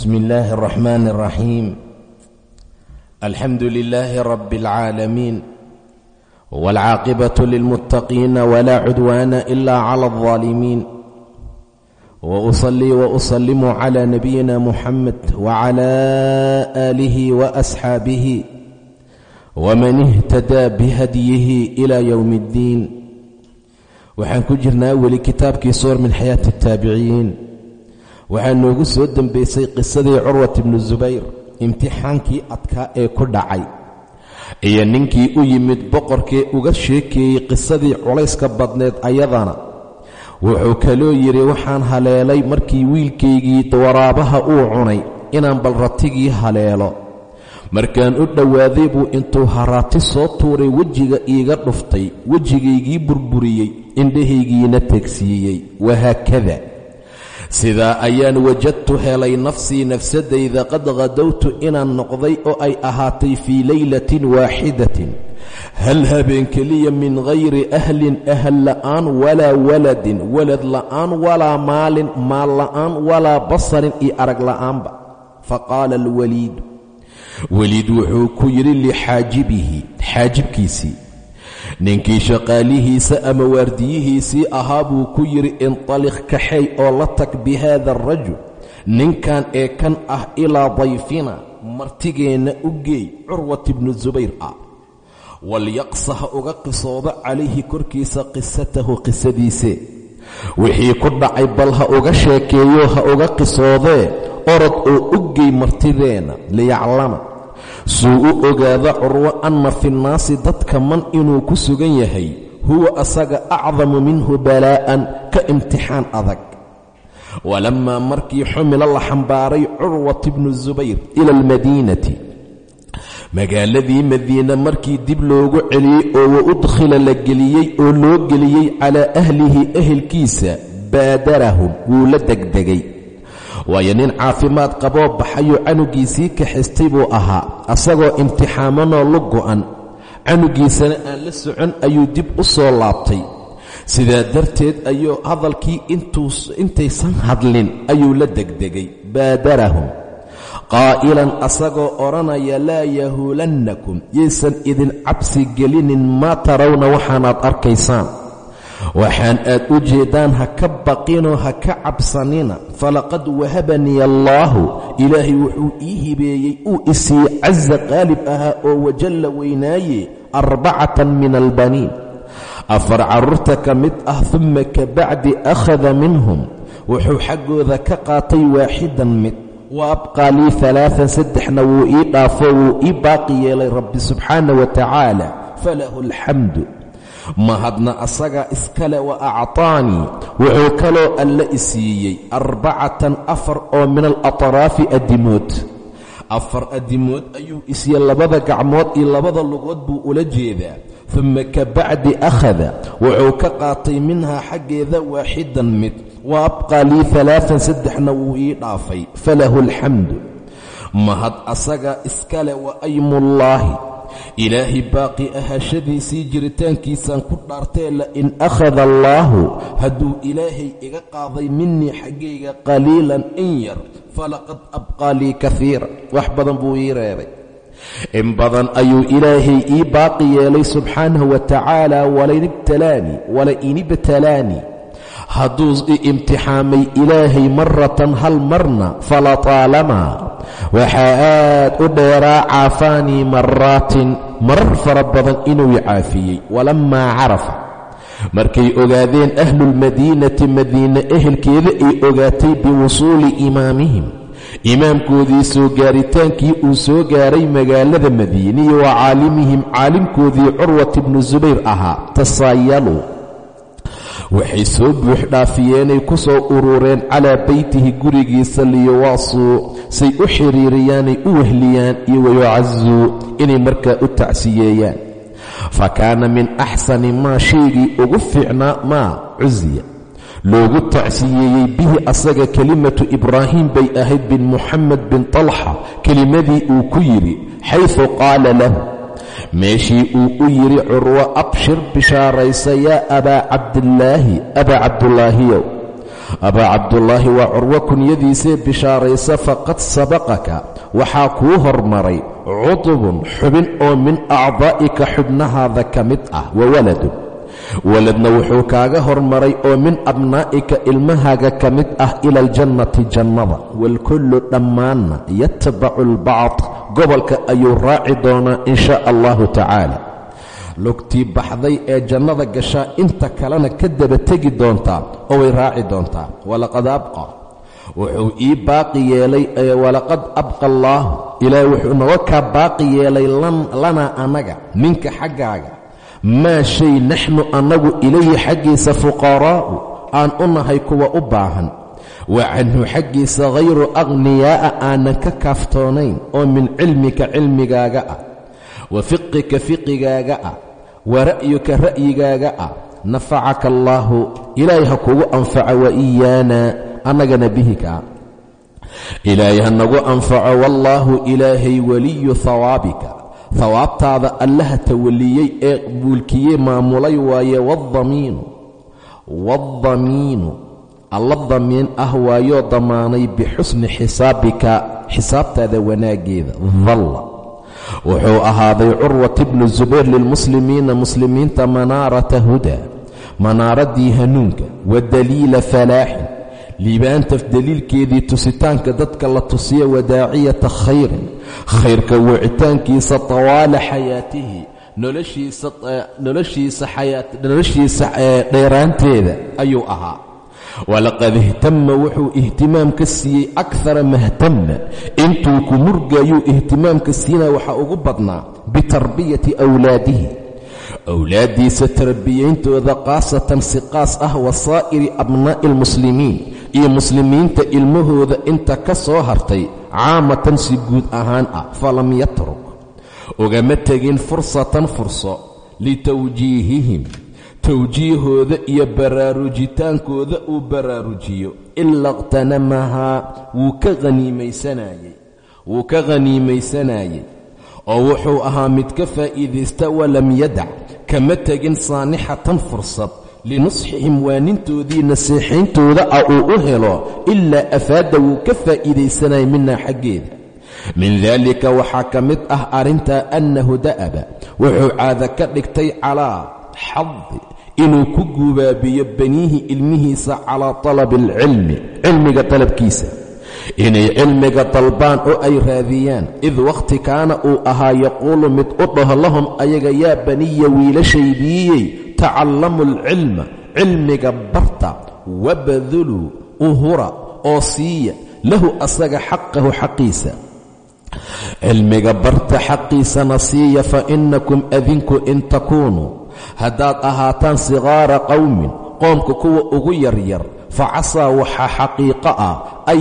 بسم الله الرحمن الرحيم الحمد لله رب العالمين والعاقبة للمتقين ولا عدوان إلا على الظالمين وأصلي وأسلم على نبينا محمد وعلى آله وأصحابه ومن اهتدى بهديه إلى يوم الدين waxaan ku jirnaa weli kitaabkii suur min xayaati الtaabiciin waxaa noogu soo dembaysay qisadii curwat ibnu subayr imtixaankii adkaa ee ku dhacay. Iyo ninkii u yimid boqorkee uga sheekeeyey qisadii culayska badneed ayadana. Wuxuu kaloo yidhi waxaan haleelay markii wiilkaygii waraabaha uu cunay inaan bal ratigii haleelo. Markaan u dhowaaday buu intuu haraati soo tuuray wejiga iiga dhuftay wejigaygii burburiyey indhahaygiina tegsiiyey wahaakada sidaa ayaan wajadtu helay nafsii nafsadayda qad khadowtu inaan noqday oo ay ahaatay fii laylatin waaxidatin. Hal habeen keliya min hayri ahlin ahal la'aan walaa waladin. Walad la'aan walaa maalin maal la'aan walaa basarin iyo arag la'aanba. Faqaala alwaliidu weliid wuxuu ku yidhi lixaajibihi xaajibkiisii ninkii shaqaalihiisa ama waardiyihiisii ahaa buu ku yidhi intaliq kaxay oo la tag bi haada arajul ninkan ee kan ah ilaa dayfina martigeenna u geey curwat ibnu subayr ah. Walyaqsa ha uga qisoodo calayhi korkiisa qisatahu qisadiise wixii ku dhacay bal ha uga sheekeeyo ha uga qisoodee orod oo u geey martideenna liyaclama suu u ogaada curwo anna fi nnaasi dadka man inuu ku sugan yahay huwa asaga acdamu minhu balaa'an ka imtixaan adag. Walammaa markii xumila la xambaaray curwat ibnu subayr ila almadiinati magaaladii madiina markii dib loogu celiyey oo wa udkhila la geliyey oo loo geliyey calaa ahlihi ehelkiisa baadarahum wuu la degdegay waayo nin caafimaad qaboo baxayoo canugiisii kaxistay buu ahaa asagoo imtixaamanoo lu go'an. Canugiisana aan la socon ayuu dib u soo laabtay. Sidaa darteed ayuu hadalkii intaysan hadlin ayuu la degdegay. Baadarahum. Qaa'ilan asagoo odhanaya laa yahuulannakum. Yaysan idin cabsi gelinin maa tarawna waxaanaad arkaysaan waxaan aad u jeeddaan ha ka baqinoo ha ka cabsanina falaqad wahabanii allaahu. Ilaahay wuxuu ii hibeeyey uu isiiye casa qaalib ahaa oo wajalla weynaaye arbacatan min albaniin. Afar carruurta ka mid ah dumma ka bacdi akhada minhum. Wuxuu xaggooda ka qaatay waaxidan mid. Wa abqaa lii alaaan saddexna wuu ii dhaafo wuu ii baaqi yeelay rabbi subxaana wa tacaala falahu alxamdu mahadna asaga iskale wa acطaanii wuxuu kaloo alla isiiyey arbacatan afar oo min alaطraafi adimood afar adimood ayuu isiiye labada gacmood iyo labada lugood buu ula jeedaa. Uma ka bacdi akhada wuxuu ka qaatay minhaa xaggeeda waaxidan mid. Wa abqaa lii alaaan saddexna wuu ii dhaafay. Falahu alxamdu mahad asaga iskale wa aymullaahi ilaahay baaqi ahaashadiisii jiritaankiisaan ku dhaartee lain akhada allaahu hadduu ilaahay iga qaaday minii xaggayga qaliilan in yar falaqad abqaa lii kaiira wax badan buu ii reebay. In badan ayuu ilaahay ii baaqi yeelay subxaanahu wa tacaala walain ibtalaanii hadduu imtixaamay ilaahay maratan hal marna falataalamaa waxaa aad u dheeraa caafaanii maraatin marar fara badan inuu i caafiyey walammaa carafa. Markay ogaadeen ahlulmadiinati madiine ehelkeeda ay ogaatay biwusuuli imaamihim. Imaamkoodii soo gaaritaankii uu soo gaaray magaalada madiiniya wa caalimihim caalimkoodii curwat ibnu subayr ahaa tasaayaluu waxay soo buux dhaafiyeenay ku soo urureen calaa beytihi gurigiisa liyuwaasuu say u xiriiriyaanay u wehliyaan iyo wayucazuu inay markaa u tacsiyeeyaan. Fa kaana min axsani maa shaygii ugu fiicnaa maa cusiya loogu tacsiyeeyey bihi asaga kelimatu ibraahim bay ahayd bin muxamed bin talxa. Kelimadii uu ku yidhi xaysu qaala lahu meeshii uu u yidhi curwo abshir bishaaraysa yaa abaa cabdillaahi. Abaa cabdulaahiyow abaa cabdullaahi waa curwo kunyadiisee bishaaraysa faqad sabaqaka. Waxaa kuu hormaray cudubun xubin oo min acdaa'ika xubnahaada ka mid ah wa waladun waladna wuxuu kaaga hormaray oo min abnaa'ika ilmahaaga ka mid ah ila aljannati jannada waalkullu dhammaanna yatbacu albacd gobolka ayuu raaci doonaa in shaa allahu tacaala. Lugtii baxday ee jannada gashaa inta kalena ka daba tegi doontaa oo way raaci doontaa. Walaqad abqa. Wuxuu ii baaqi yeelay walaqad abqa allaahu. Ilaahay wuxuu naga kaa baaqi yeelay lanaa annaga minka xaggaaga maa shay naxnu annagu ilayhi xaggiisa fuqaraa'u aan u nahay kuwa u baahan. Wa canhu xaggiisa hayru akhniyaa'a aanan ka kaaftoonayn oo min cilmika cilmigaaga ah wa fiqika fiqigaaga ah wa ra'yuka ra'yigaaga ah. Nafacaka allaahu ilaahay ha kugu anfaco wa iyaana annagana bihikaa ilaahay ha nagu anfaco wallaahu ilaahay weliyu hawaabika hawaabtaada allaha tawaliyey ee buulkiyey maamulay waaye waddamiinu. Waddamiinu. Alla damiin ah waayoo damaanay bixusni xisaabika xisaabtaada wanaaggeeda dalla wuxuu ahaaday curwat bnu zubayr lilmuslimiina muslimiinta manaarata huda manaaradii hanuunka. Wa daliila falaaxin liibaanta daliilkeedii tusitaanka dadka la tusiya wadaaciyata khayrin khayrka wicitaankiisa tawaala xayaatihi noloshiisa dheeraanteeda ayuu ahaa. Walaqad ihtama wuxuu ihtimaam ka siiyey akara mahtamna intuu ku murgayuu ihtimaamka siinaya waxaa ugu badnaa bitarbiyati awlaadihi awlaaddiisa tarbiyayntooda khaasatan si qaas ah wasaa'iri abnaa'i almuslimiin iyo muslimiinta ilmahooda inta ka soo hartay caamatan si guud ahaan ah falam yatruk ugama tegin fursatan furso litawjiihihim towjiihooda iyo baraarujitaankooda uu baraarujiyo ila iqhtanamahaa wuu ka haniimaysanayey wuu ka khaniimaysanayey oo wuxuu ahaa mid ka faa'iidaysta walam yadac kama tegin saanixatan fursad linusxihim waanintoodii nasiixayntooda ah uu u helo ilaa afaada wuu ka faa'iidaysanaya minaa xaggeeda. Min daalika waxaa ka mid ah arrintaa annahu da'aba wuxuu caada ka dhigtay calaa xadi inuu ku guubaabiyo baniihi ilmihiisa calaa talabi alcilmi cilmiga dalabkiisa inay cilmiga dalbaan oo ay raadiyaan. Id wakhti kaana uu ahaa yaquulu mid u dhaho lahum ayaga yaa baniya wiilashaydiiyey tacallamu alcilma cilmiga barta wabaduluu uhura oo siiya lahu asaga xaqahu xaqiisa. Cilmiga barta xaqiisana siiya fa inakum adinku in takuunuu haddaad ahaataan sigaara qowmin qoomka kuwa ugu yaryar fa casaa waxaa xaqiiqo ah an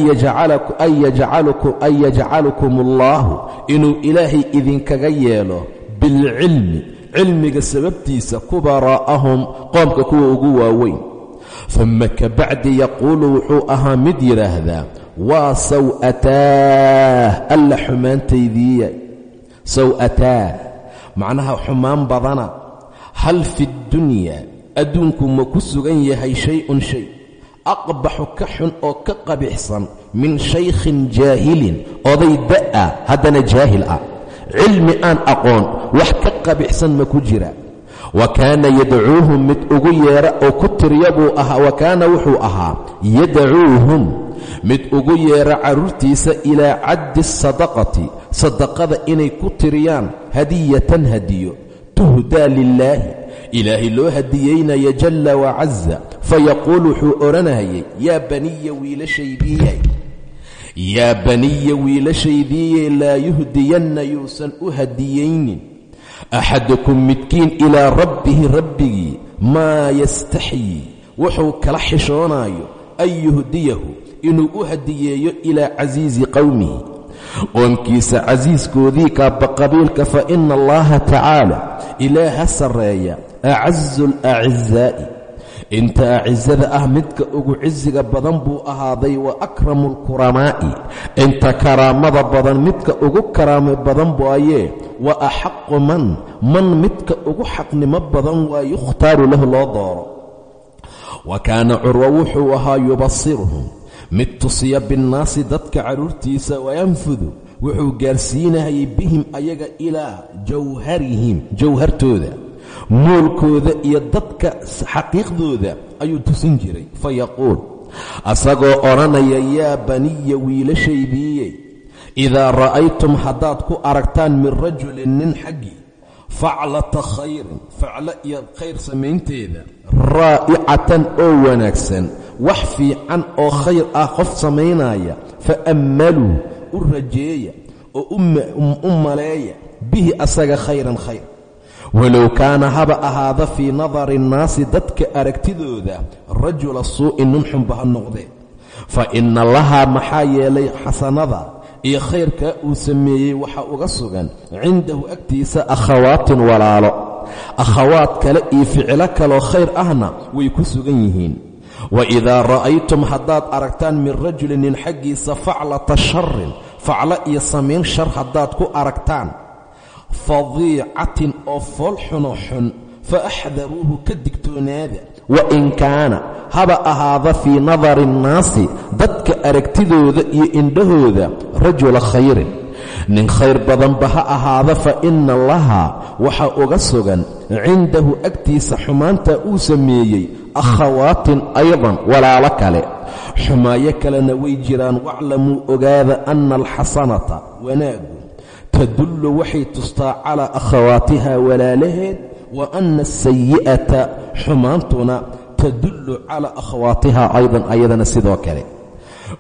yajcalukum allaahu inuu ilaahay idinkaga yeelo bilcilmi cilmiga sababtiisa kubaraa'ahum qoomka kuwa ugu waaweyn uma kabacdi yaquulu wuxuu ahaa mid yidhaahdaa waa saw'ataah alla xumaantaydiiya saw'ataah macnaha xumaan badana hal fi ddunyaa adduunku ma ku sugan yahay shay-un shay aqbaxu ka xun oo ka qabixsan min shaykhin jaahilin oday da'a haddana jaahil ah. Cilmi aan aqoon wax ka qabixsan ma ku jira. Wa kaana yadcuuhum mid ugu yeera oo ku tirya buu ahaa wa kaana wuxuu ahaa yadcuuhum mid ugu yeera carruurtiisa ilaa caddi sadaqati sadaqada inay ku tiriyaan hadiyatan hadiyo tuhdaa lilaahi ilaahay loo hadiyeynaya jalla wacaza fayaquul wuxuu odhanayay yaa baniya wiilashaydiiyay yaa baniya wiilashaydiiyey laa yuhdiyanna yuusan u hadiyaynin axadukum midkiin ilaa rabbihi rabbigii maa yastaxyii wuxuu kala xishoonaayo an yuhdiyahu inuu u hadiyeeyo ilaa casiisi qowmihi qoomkiisa casiiskoodii kaaba qabiilka fa ina allaha tacaala ilaaha sarreeya acazu alacizaa'i inta acizada ah midka ugu cisiga badan buu ahaaday wa akramu alkuramaa'i inta karaamada badan midka ugu karaamo badan waayee wa axaqu man man midka ugu xaqnimo badan waa yukhtaaru lahu loo dooro. Wa kaana curwa wuxuu ahaa yubasiruhum mid tusiya binnaasi dadka carruurtiisa wayanfudu wuxuu gaarsiinayay bihim ayaga ilaa jawharihim jawhartooda. Moolkooda iyo dadka xaqiiqdooda ayuu tusin jiray. Fa yaquul asagoo odhanaya yaa baniya wiilashaydiiyey idaa ra'aytum haddaad ku aragtaan min rajulin nin xaggii faclata khayrin faclo iyo khayr samaynteeda raa'icatan oo wanaagsan wax fiican oo khayr ah qof samaynaya fa ammaluu u rajeeya oo u maleeya bihi asaga khayran khayr. Walow kaana haba ahaada fii nadari innaasi dadka aragtidooda rajula suu'in nin xunba noqdee. Fa inna lahaa maxaa yeelay xasanada iyo khayrkaa uu sameeyey waxaa uga sugan. Cindahu agtiisa akhawaatin walaalo. Akhawaad kale iyo ficilo kaloo khayr ahna way ku sugan yihiin. Wa idaa ra'aytum haddaad aragtaan min rajulin nin xaggiisa faclata sharin faclo iyo samayn shar haddaad ku aragtaan. Fadiicatin oo fool xuno xun fa axdaruuhu ka digtoonaada wa in kaana haba ahaada fii nadari innaasi dadka aragtidooda iyo indhahooda rajula khayrin nin khayr badanba ha ahaada fa inna lahaa waxaa uga sugan cindahu agtiisa xumaanta uu sameeyey akhawaatin aydan walaalo kale xumaayo kalena way jiraan waclamuu ogaada anna alxasanata wanaagu tadullu waxay tustaa calaa akhawaatiha walaalaheed wa anna asayi'ata xumaantuna tadullu calaa akhawaatiha aydan ayadana sidoo kale.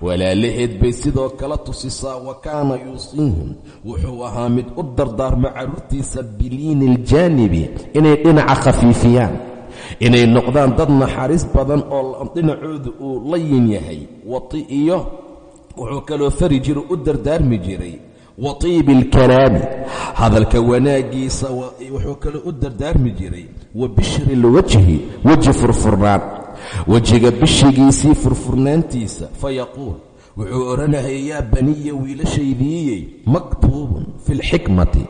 Walaalaheed bay sidoo kale tusisaa wa kaana yuusiihim. Wuxuu ahaa mid u dardaarma carruurtiisa biliini iljaanibi inay dhinaca khafiifiyaan inay noqdaan dad naxariis badan oo dhinacooda uu layin yahay wati iyo wuxuu kaloo fari jiro u dardaarmi jiray wa tiibi alkalaami hadalka wanaaggiisa wuxuu kaloo u dardaarmi jiray. Wa bishri lwajhi weji furfurnaan. Wejiga bishigiisii furfurnaantiisa fayaquul wuxuu odhanayay yaa baniya wiilashaydiiyey maktuubun fi lxikmati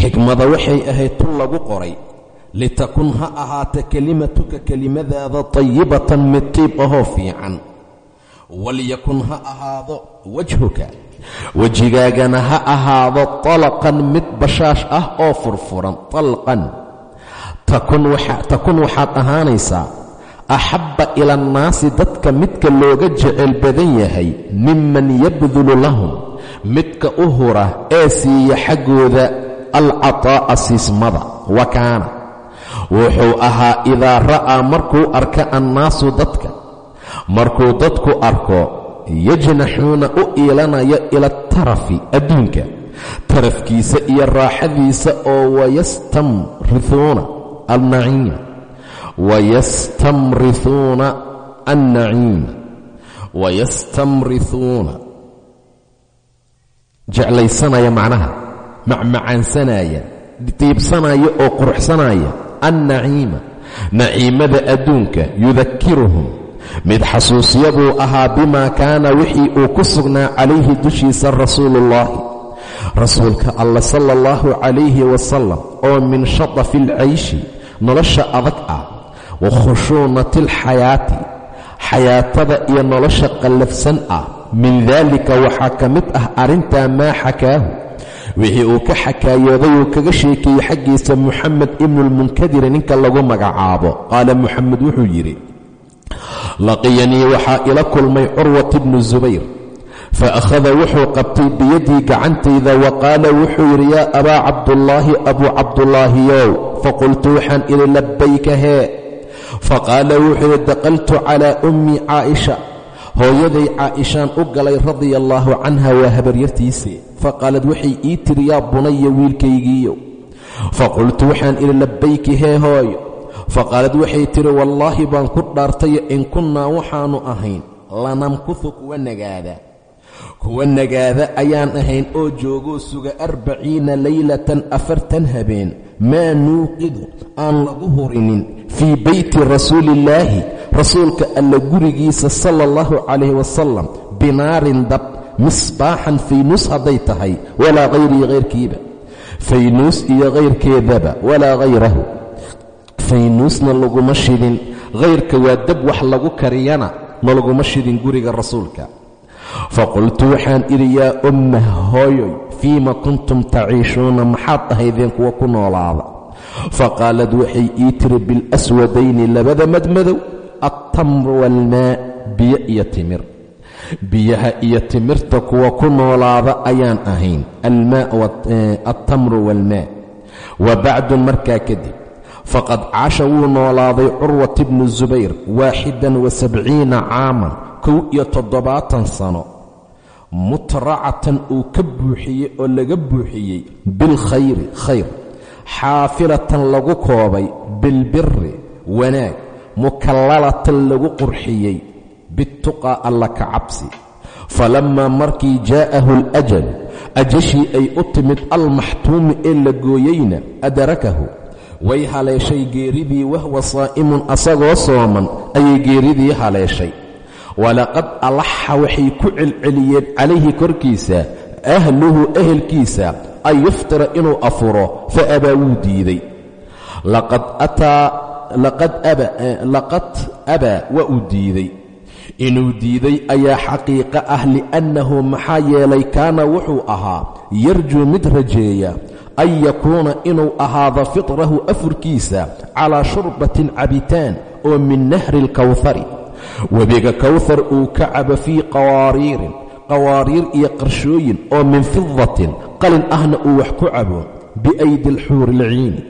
xikmada waxay ahayd tun lagu qoray. Litakun ha ahaata kelimatuka kelimadaada tayibatan mid tiib ahoo fiican. Walyakun ha ahaado wajhuka wejigaagana ha ahaado talaqan mid bashaash ah oo furfuran talqan takun waxaad ahaanaysaa axabba ila annaasi dadka midka looga jecel badan yahay miman yabdulu lahum midka u hura ee siiya xaggooda alcataa'a siismada wa kaana. Wuxuu ahaa idaa ra'aa markuu arka annaasu dadka markuu dadku arko yajnaxuuna u iilanaya ila atarafi adduunka. Tarafkiisa iyo raaxadiisa oo wayastamrithuuna alnaciim. Wayastamrithuuna annaciim wayastamrithuuna jeclaysanaya macnaha. Macmacaansanaya diibsanaya oo quruxsanaya. Annaciima naciimada adduunka yudakiruhum mid xasuusya buu ahaa bimaa kaana wixii uu ku sugnaa calayhi dushiisa rasuuluullaahi rasuulka alla sala allahu calayhi wasalam oo min shatafi alcayshi nolosha adag ah wa khushuunati alxayaati xayaatada iyo nolosha qallafsan ah. Min daalika waxaa ka mid ah arrintaa maa xakaahu wixii uu ka xakaayooday uu kaga sheekeeyey xaggiisa muxamed ibnulmunkadiri ninka lagu magacaabo. Qaala muxamed wuxuu yidhi laqiyanii waxaa ila kulmay curwat ibnu subayr fa akhada wuxuu qabtay biyadii gacantayda wa qaala wuxuu yidhi yaa abaa cabdullaahi abuu cabdullaahiyow faqultu waxaan idhi labbayka hee faqaala wuxuu yidhi daqaltu calaa ummii caaisha. Hooyaday caaishaan u galay radia allaahu canha waa habaryartiisii. Faqaalad waxay ii tiri yaa bunaya wiilkaygiiyo faqultu waxaan idhi labbayki hee hooyo faqaalad waxay tidhi wallaahi baan ku dhaartayo in kunnaa waxaannu ahayn lanamkuhu kuwa nagaada. Kuwa nagaada ayaan ahayn oo joogoo suga arbaciina laylatan afartan habeen. Maa nuuqidu aan lagu hurinin fii beyti rasuuliillaahi rasuulka alla gurigiisa sala allahu calayhi wasalam binaarin dab misbaaxan faynuus hadday tahay walaa hayrii hayrkiiba faynuus iyo hayrkeedaba walaa hayrahu faynuusna laguma shidin. Hayrka waa dab wax lagu kariyana nalaguma shidin guriga rasuulka. Faqultu waxaan idhi yaa umma hooyoy fiima kuntum taciishuuna? Maxaad ahaydeen kuwa ku noolaada? Faqaalad waxay ii tiri bilaswadayni labada madmadow altamru waalmaa biyo iyo timir. Biyaha iyo timirta kuwa ku noolaada ayaan ahayn. Altamru waalmaa wa bacdun markaa kadib faqad caasha wuu noolaaday curwat bnu subayr waaxidan wa sabciina caaman kow iyo toddobaatan sano. Mutracatan uu ka buuxiyey oo laga buuxiyey bilkhayri khayr. Xaafilatan lagu koobay bilbiri wanaag. Mukallalatan lagu qurxiyey bituqaa alla ka cabsi. Falammaa markii jaa'ahu alajal ajashii ay u timid almaxtuumi ee la gooyeyna adarakahu way haleeshay geeridii wahwa saa'imun asagoo sooman ayay geeridii haleeshay. Walaqad alaxa waxay ku celceliyeen calayhi korkiisa ahluhu ehelkiisa an yuftira inuu afuro fa abaa wuu diiday. Laqad abaa waa uu diiday. Inuu diiday ayaa xaqiiqo ah li'annahu maxaa yeelay kaana wuxuu ahaa yarjuu mid rajeeya an yakuuna inuu ahaado fitrahu afurkiisa calaa shurbatin cabitaan oo min nahri alkawhari webiga kawhar uu ka cabo fii qawaariirin qawaariir iyo qarshooyin oo min fidatin qalin ahna uu wax ku cabo biaydi alxuuri alciini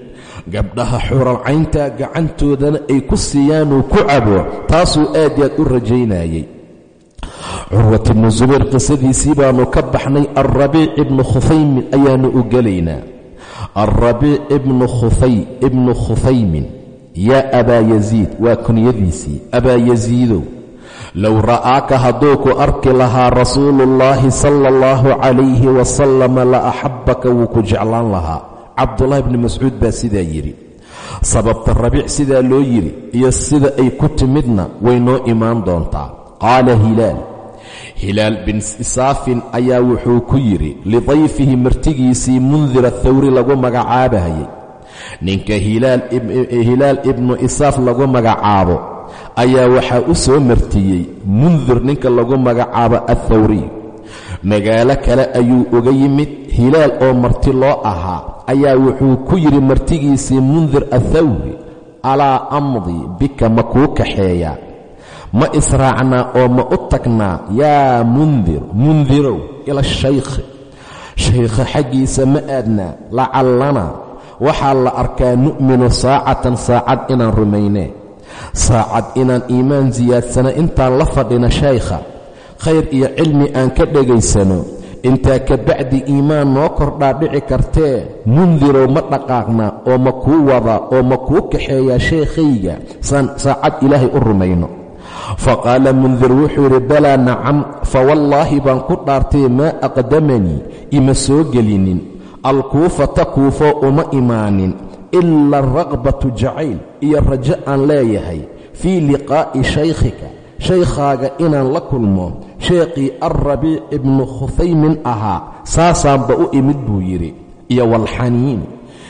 gabdhaha xuuralcaynta gacantoodana ay ku siiyaanuu ku cabo taasuu aad yaad u rajaynayey. Curwat ibnu subayr qisadiisii baannu ka baxnay alrabiic ibnu khufaymin ayaannu u alrabiic ibnu khufay ibnu khufaymin yaa abaa yasiid waa kunyadiisii. abaa yasiidow low ra'aaka hadduu ku arki lahaa rasuuluullaahi sala allahu calayhi wasalama la axabbaka wuu ku jeclaan lahaa cabdullaahi bni mascuud baa sidaa yidhi sababta rabiic sidaa loo yidhi iyo sida ay ku timidna way noo imaan doontaa qaala hilaal hilaal bin isaafin ayaa wuxuu ku yidhi lidayfihi martigiisii mundira thawri lagu magacaabahayay ninka hilaal ibnu isaaf lagu magacaabo ayaa waxaa u soo martiyey mundir ninka lagu magacaabo athawriy magaalo kale ayuu uga yimid hilaal oo marti loo ahaa ayaa wuxuu ku yidhi martigiisii mundir athawri alaa amdi bika ma kuu kaxeeyaa ma israacnaa oo ma u tagnaa? Yaa mundir mundirow ila shaykhi shaykha xaggiisa ma aadnaa? Lacallana. Waxaa la arkaa nu'minu saacatan saacad inaan rumaynee. Saacad inaan iimaan siyaadsano intaan la fadhina shaykha. Khayr iyo cilmi aan ka dhegaysano intaa ka bacdi iimaan noo kordhaa dhici kartee mundirow ma dhaqaaqnaa oo ma kuu wadaa oo ma kuu kaxeeyaa sheekhayga saan saacad ilaahay u rumayno fa qaala mundir wuxuu yidhi balaa nacam fa wallaahi baan ku dhaartay maa aqdamanii ima soo gelinin. Alkuufata kuufo uma imaanin ila alraqbatu jacayl iyo rajo aan leeyahay fii liqaa'i shaykhika shaykhaaga inaan la kulmo sheekhii alrabiic ibnu khufaymin ahaa saasaanba u imid buu yidhi iyo walxaniin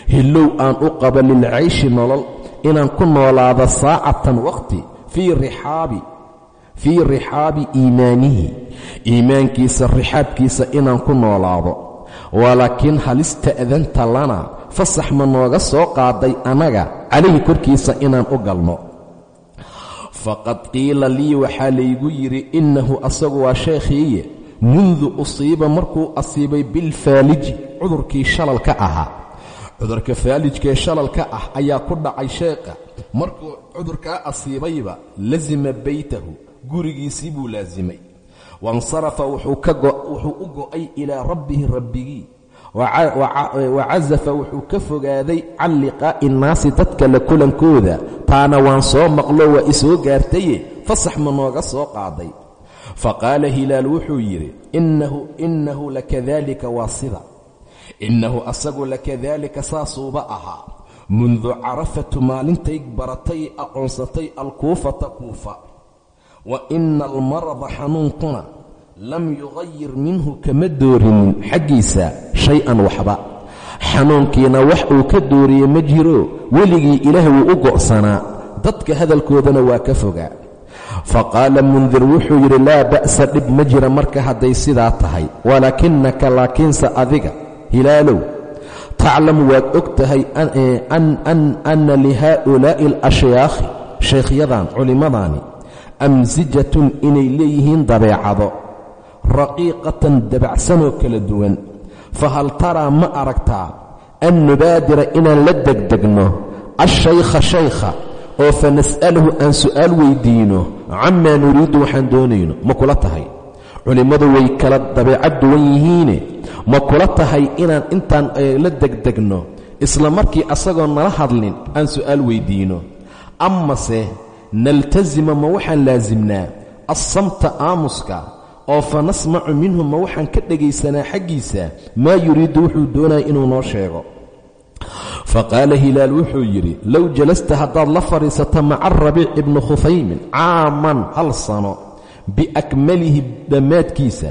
hillow aan u qabo lilcayshi nolol inaan ku noolaado saacatan waqti fii rixaabi iimaanihi iimaankiisa rixaabkiisa inaan ku noolaado walaakiin halista'danta lana fasax ma nooga soo qaaday annaga calayhi korkiisa inaan u galno faqad qiila lii waxaa laygu yidhi innahu asagu waa sheekhiiye mundu usiiba markuu asiibay bilfaaliji cudurkii shalalka ahaa cudurka faalijkaee shalalka ah ayaa ku dhacay sheekha markuu cudurkaa asiibayba lasima beytahu gurigiisii buu laasimay waاnsarafa wuxuu u go'ay ilaa rabbihi rabbigii. Wacasafa wuxuu ka fogaaday can liqaa'i innaasi dadka la kulankooda. Taana waan soo maqlo waa isoo gaartaye fasax ma nooga soo qaaday. Faqaala hilaal wuxuu yidhi innahu lakadalika waa sida innahu asagu lakadaalika saasuuba ahaa mundu carafatu maalintay baratay aqoonsatay alkuufata kuufa wa ina almarada xanuunkuna lam yugayir minhu kama doorinin xaggiisa shay-an waxba xanuunkiina wax uu ka dooriye ma jiro weligii ilaah wuu u go'sanaa dadka hadalkoodana waa ka fogaa fa qaala mundir wuxuu yidhi laa ba'sa dhib ma jira marka hadday sidaa tahay walaakinaka laakiinse adiga hilaalow taclamu waad og tahay anna lihaa'ulaa'i alashyaakhi shaykhyadaan culimmadaani amsijatun inay leeyihiin dabeecado raqiiqatan dabacsanoo kala duwan fa hal taraa ma aragtaa an nubaadira inaan la degdegno ashaykha shaykha oo fa nas'alahu aan su'aal weydiino camaa nuriidu waxaan doonayno ma kula tahay culimmadu way kala dabeecad duwan yihiine ma kula tahay inaan intaan la degdegno isla markii asagoo nala hadlin aan su'aal weydiino. Amase naltasima ma waxaan laasimnaa assamta aamuska oo fa nasmacu minhu ma waxaan ka dhegaysanaa xaggiisa maa yuriidu wuxuu doonaya inuu noo sheego. Fa qaala hilaal wuxuu yidhi low jalasta haddaad la fadhiisato maca rabiic ibni khufaymin caaman hal sano biakmalihi dhammaadkiisa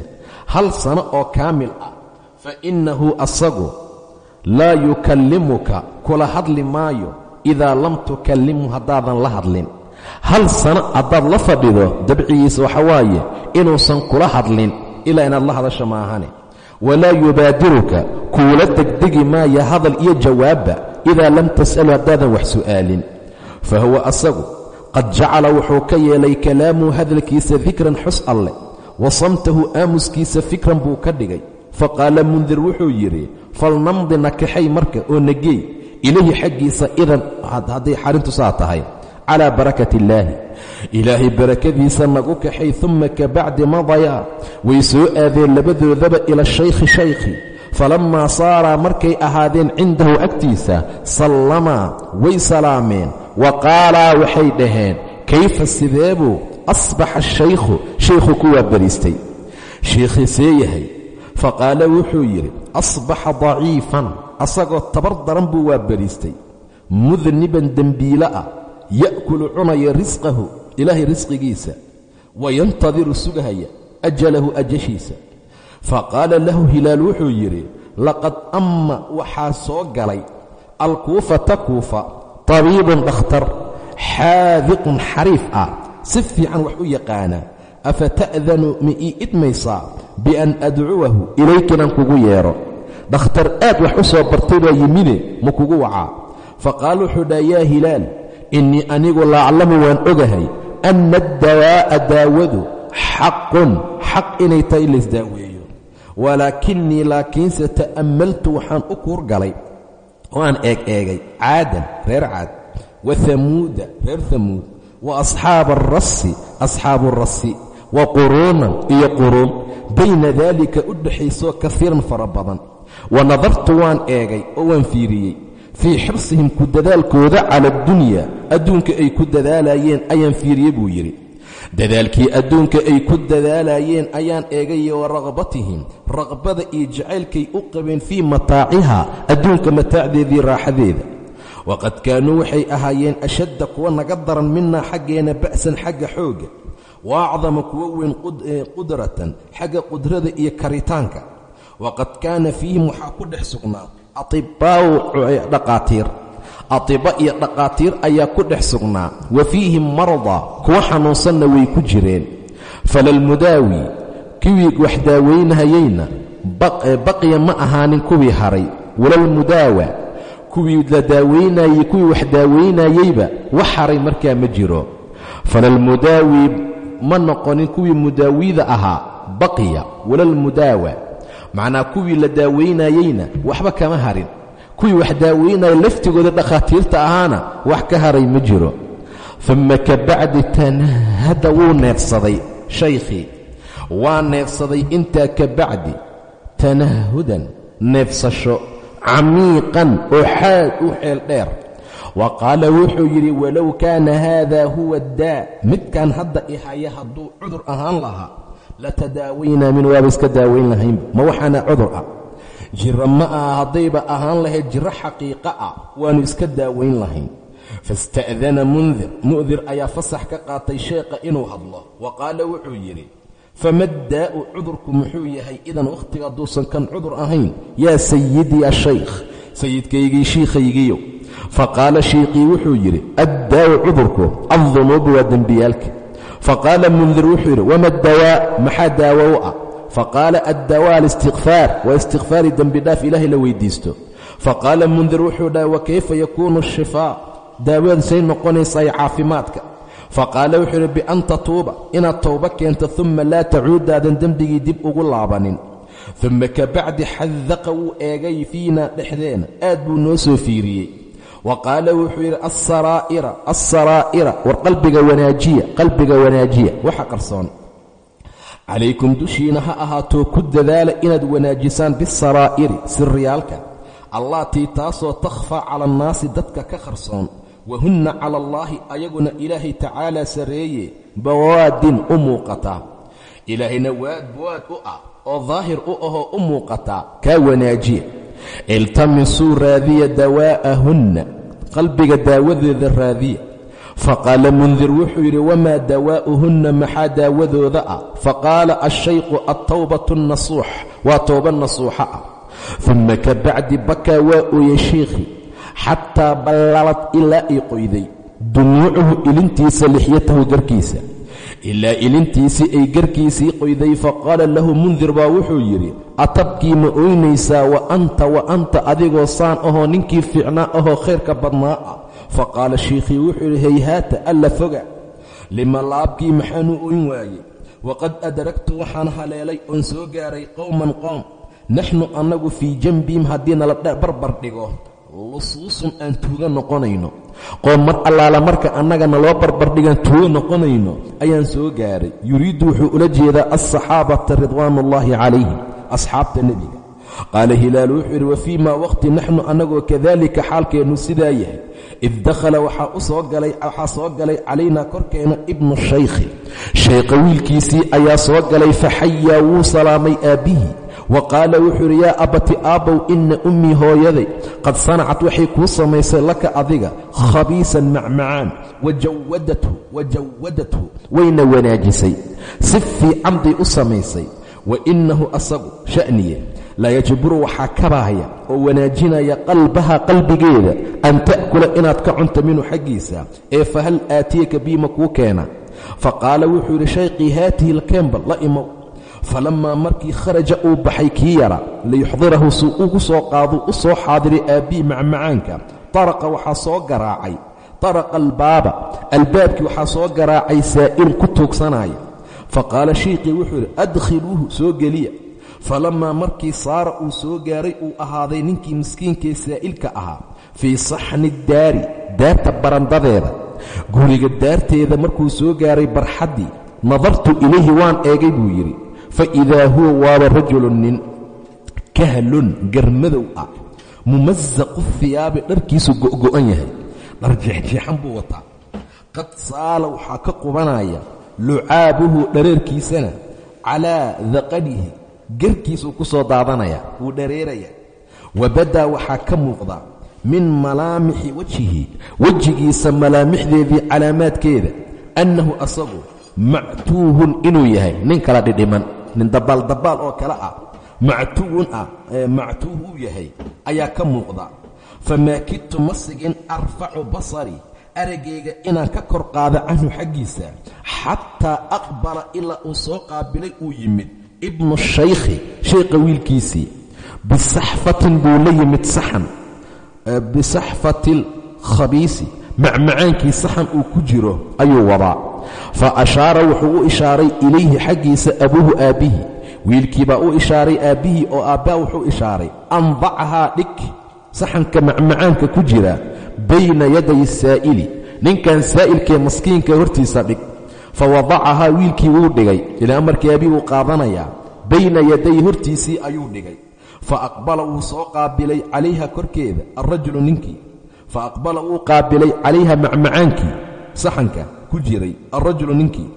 hal sano oo kaamil ah fa innahu asagu laa yukallimuka kula hadli maayo idaa lam tukallimhu haddaadan la hadlin. Hal sano haddaad la fadhido dabcigiisa waxa waaye inuusan kula hadlin ilaa inaad la hadasho maahane. Walaa yubaadiruka kuula degdegi maaya hadal iyo jawaabba idaa lam tas'alu haddaadan wax su'aalin. Fa huwa asagu qad jacala wuxuu ka yeelay kalaamuhu hadalkiisa dikran xus alleh wa samtahu aamuskiisa fikran buu ka dhigay fa qaala mundir wuxuu yidhi falnamdi nakaxay marka oo nageey ilayhi xaggiisa idan hadday xarintu saa tahay calaa barakati illaahi ilaahay barakadiisa nagu kaxay uma ka bacdi madayaa way soo aadeen labadoodaba ila shaykhi shaykhi. Falammaa saaraa markay ahaadeen cindahu agtiisa sallamaa way salaameen. Wa qaalaa waxay dhaheen kayfa sideebuu asbaxa ashaykhu shaykhu kuwaa bariistay sheikhii see yahay faqaala wuxuu yidhi asbaxa daciifan asagoo tabar daran buu waa bariistay mudniban dembiilo ah ya'kulu cunaya risqahu ilaahay risqigiisa wayantadiru sugahaya ajalahu ajashiisa. Faqaala lahu hilaal wuxuu yidhi laqad amma waxaa soo galay alkuufata kuufa tabiibun dhakhtar xaadiqun xariif ah si fiican wax u yaqaana afa ta'danu ma ii idmaysaa bian adcuwahu ilaykinaan kugu yeedho dhakhtar aad wax u soo bartay baa yimide ma kugu wacaa faqaala wuxuu dhaha yaa hilaal innii anigu laaclamu waan ogahay anna addawaa'a daawadu xaqun xaq inay tahay in laysdaaweeyo walaakinnii laakiinse ta'ammaltu waxaan u kuurgalay oo aan eeg eegay caadan reer caad wa hamuuda reer hamuud wa asxaaba alrasi asxaabu alrasi wa quruunan iyo quruun. Bayna daalika u dhexaysoo kaiiran fara badan. Wa nadartu waan eegay oo waan fiiriyey. Fii xirsihim ku dadaalkooda cala addunya adduunka ay ku dadaalayeen ayaan fiiriyey buu yidhi. Dadaalkii adduunka ay ku dadaalayeen ayaan eegay wa raqbatihim raqbada iyo jacaylkay u qabeen fii mataaciha adduunka mataacdeedii raaxadeeda. Waqad kaanuu waxay ahaayeen ashadda kuwa naga daran minaa xaggeena ba'san xagga xoogga wa acdama kuwa weyn qudratan xagga qudrada iyo karitaanka waqad kaana fiihim waxaa ku dhex sugnaa atibaa'u dhaqaatiir atiba iyo dhaqaatiir ayaa ku dhex sugnaa wa fiihim marda kuwa xanuunsanna way ku jireen falalmudaawi kuwii wax daawaynahayeyna baqiya ma ahaanin kuwii haray walalmudaawa kuwii wax daawaynayeyba wax haray markaa ma jiro ma noqonin kuwii mudaawida ahaa baqiya walalmudaawa macnaa kuwii la daawaynayeyna waxba kama harin. Kuwii wax daawaynaya laftigooda dhakhaatiirta ahaana wax ka haray ma jiro. Uma ka bacdi tanahada wuu neefsaday shaykhii waa neefsaday intaa ka bacdi tanahudan neefsasho camiiqan oo xaad u xeel dheer wa qaala wuxuu yidhi walow kaana haada huwa addaa midkan hadda ihaya hadduu cudur ahaan lahaa latadaawaynaa min waaba iska daawayn lahaynba ma waxaana cudur ah jiro ma aha haddayba ahaan lahayd jiro xaqiiqo ah waannu iska daawayn lahayn fasta'dana mundir mu'dir ayaa fasax ka qaatay sheekha inuu hadlo wa qaala wuxuu yidhi fama daa'u cudurku muxuu yahay idan wakhtiga hadduusan kan cudur ahayn yaa sayidii ashaykh sayidkaygii shiikhaygiyo faqaala shayqii wuxuu yidhi addaawu cudurku aldunuubu waa dembiyaalka faqaala mundir wuxuu yidhi wama dawaa maxaa daawo u ah faqaala addawaa alistikfaar waa istikfaari dembidhaaf ilaahay la weydiisto faqaala mundir wuxuu dhahay wa kayfa yakuunu ashifaa daawadasay noqonaysaay caafimaadka faqaala wuxuu yidhi bian tatuuba inaad towbo keento uma laa tacuudaadan dembigii dib ugu laabanin uma ka bacdi xadaqa wuu eegay fiina dhexdeena aad buu noo soo fiiriyey wa qaala wuxuu yidhi asaraa'ira assaraa'ira war qalbiga wanaajiya qalbiga wanaajiya. Waxa qarsoon. Calaykum dushiina ha ahaatoo ku dadaala inaad wanaajisaan bisaraa'iri siriyaalka allaatii taasoo takhfaa cala annaasi dadka ka qarsoon. Wa hunna cala allaahi ayaguna ilaahay tacaalaa sarreeye bawaadin u muuqataa ilaahayna waad waad u ah oo daahir u ahoo u muuqataa kaa wanaajiya iltamisuu raadiya dawaa'ahunna qalbiga daawadeeda raadiya faqaala mundir wuxuu yidhi wamaa dawaa'uhunna maxaa daawadooda ah faqaala ashayqu altawbatu annasuux waa tooba nasuuxa ah uma ka bacdi bakaa waa ooyey shiikhi xataa ballalad ilaa ay qoyday dumuucuhu ilintiisa lixyatahu garkiisa ilaa ilintiisii ay garkiisii qoyday faqaala lahu mundir baa wuxuu yidhi atabkii ma ooynaysaa wa anta wa anta adigoo saan ahoo ninkii fiicnaa ahoo khayrka badnaa ah? Faqaala shiikhii wuxuu yidhi hayhaata alla foga lima laabkii maxaanu oyn waayey? Waqad adragtu waxaan haleelay oon soo gaaray qowman qoom. Naxnu annagu fii janbihim haddii nala barbar dhigo lusuusun aan tuuga noqonayno. Qoom mar allaala marka annagana loo barbardhigaan tuuga noqonayno ayaan soo gaaray. Yuriiddu wuxuu ula jeedaa alsaxaabata ridwaanuullaahi calayhim asxaabta nebiga. Qaala hilaal wuxuu yidhi wa fii maa waqti naxnu annagoo kadalika xaalkeennu sidaa yahay. Id dakhala waxaa soo galay calaynaa korkeena ibnu shaykhi. Shaykha wiilkiisii ayaa soo galay faxayaa wuu salaamay aabbihii wa qaala wuxuu yidhi yaa abati aabbow inna ummii hooyaday qad sanacat waxay kuu samaysay laka adiga khabiisan macmacaan. Wajawadathu wayna wanaajisay. Si fiican bay u samaysay. Wa innahu asagu sha'niye la yajburu waxaa kabaaya oo wanaajinaya qalbaha qalbigeeda an ta'kula inaad ka cunta minhu xaggiisa ee fahal aatiyaka biima kuu keena. Faqaala wuxuu yidhi shayqii haatihi lkembal la imow falammaa markii kharaja uu baxay kii yara liyuxdirahu suu ugu soo qaadu u soo xaadiray aabbii macmacaanka taraqa waxaa soo garaacay taraqa albaaba albaabkii waxaa soo garaacay saa'il ku tuugsanaya faqaala shiiqii wuxuu yidhi adkhiluuhu soo geliya falammaa markii saara uu soo gaaray uu ahaaday ninkii miskiinkaee saa'ilka ahaa fii saxni daari daarta barandadeeda guriga daarteeda markuu soo gaaray barxaddii nadartu ilayhi waan eegay buu yidhi faidaa huwa waaba rajulun nin kahlun garmadow ah mumasaqu hiyaabi dharkiisu go'go'an yahay dhar jeexjeexan buu wataa qad saala waxaa ka qubanaya lucaabuhu dhareerkiisana calaa daqanihi garkiisuu ku soo daadanaya wuu dhareeraya wabadaa waxaa ka muuqda min malaamixi wajhihi wejigiisa malaamixdeedii calaamaadkeeda annahu asagu mactuuhun inuu yahay nin kala dhidhiman nin dabaaldabaal oo kale ah mactuwun ah mactuuh uu yahay ayaa ka muuqda. Famaa kidtu ma sigin arfacu basarii araggayga inaan ka kor qaado canhu xaggiisa xataa aqbala ilaa uu soo qaabilay uu yimid ibnu shaykhi shaykha wiilkiisii. Bisaxfatin buu la yimid saxan bisaxfati alkhabiisi macmacaankii saxan uu ku jiro ayuu wadaa fa ashaara wuxuu u ishaaray ilayhi xaggiisa abuuhu aabbihi wiilkiibaa u ishaaray aabbihii oo aabbaa wuxuu ishaaray. Andachaa dhig saxanka macmacaanka ku jira bayna yaday saa'ili. Ninkan saa'ilkee maskiinka hortiisa dhig. Fa wadacahaa wiilkii wuu dhigay. Ilaa markii aabii wuu qaadanayaa bayna yaday hortiisii ayuu dhigay. Fa aqbala wuu soo qaabilay calayha korkeeda alrajulu ninkii. Fa aqbala wuu qaabilay calayha macmacaankii saxanka ku jiray alrajulu ninkii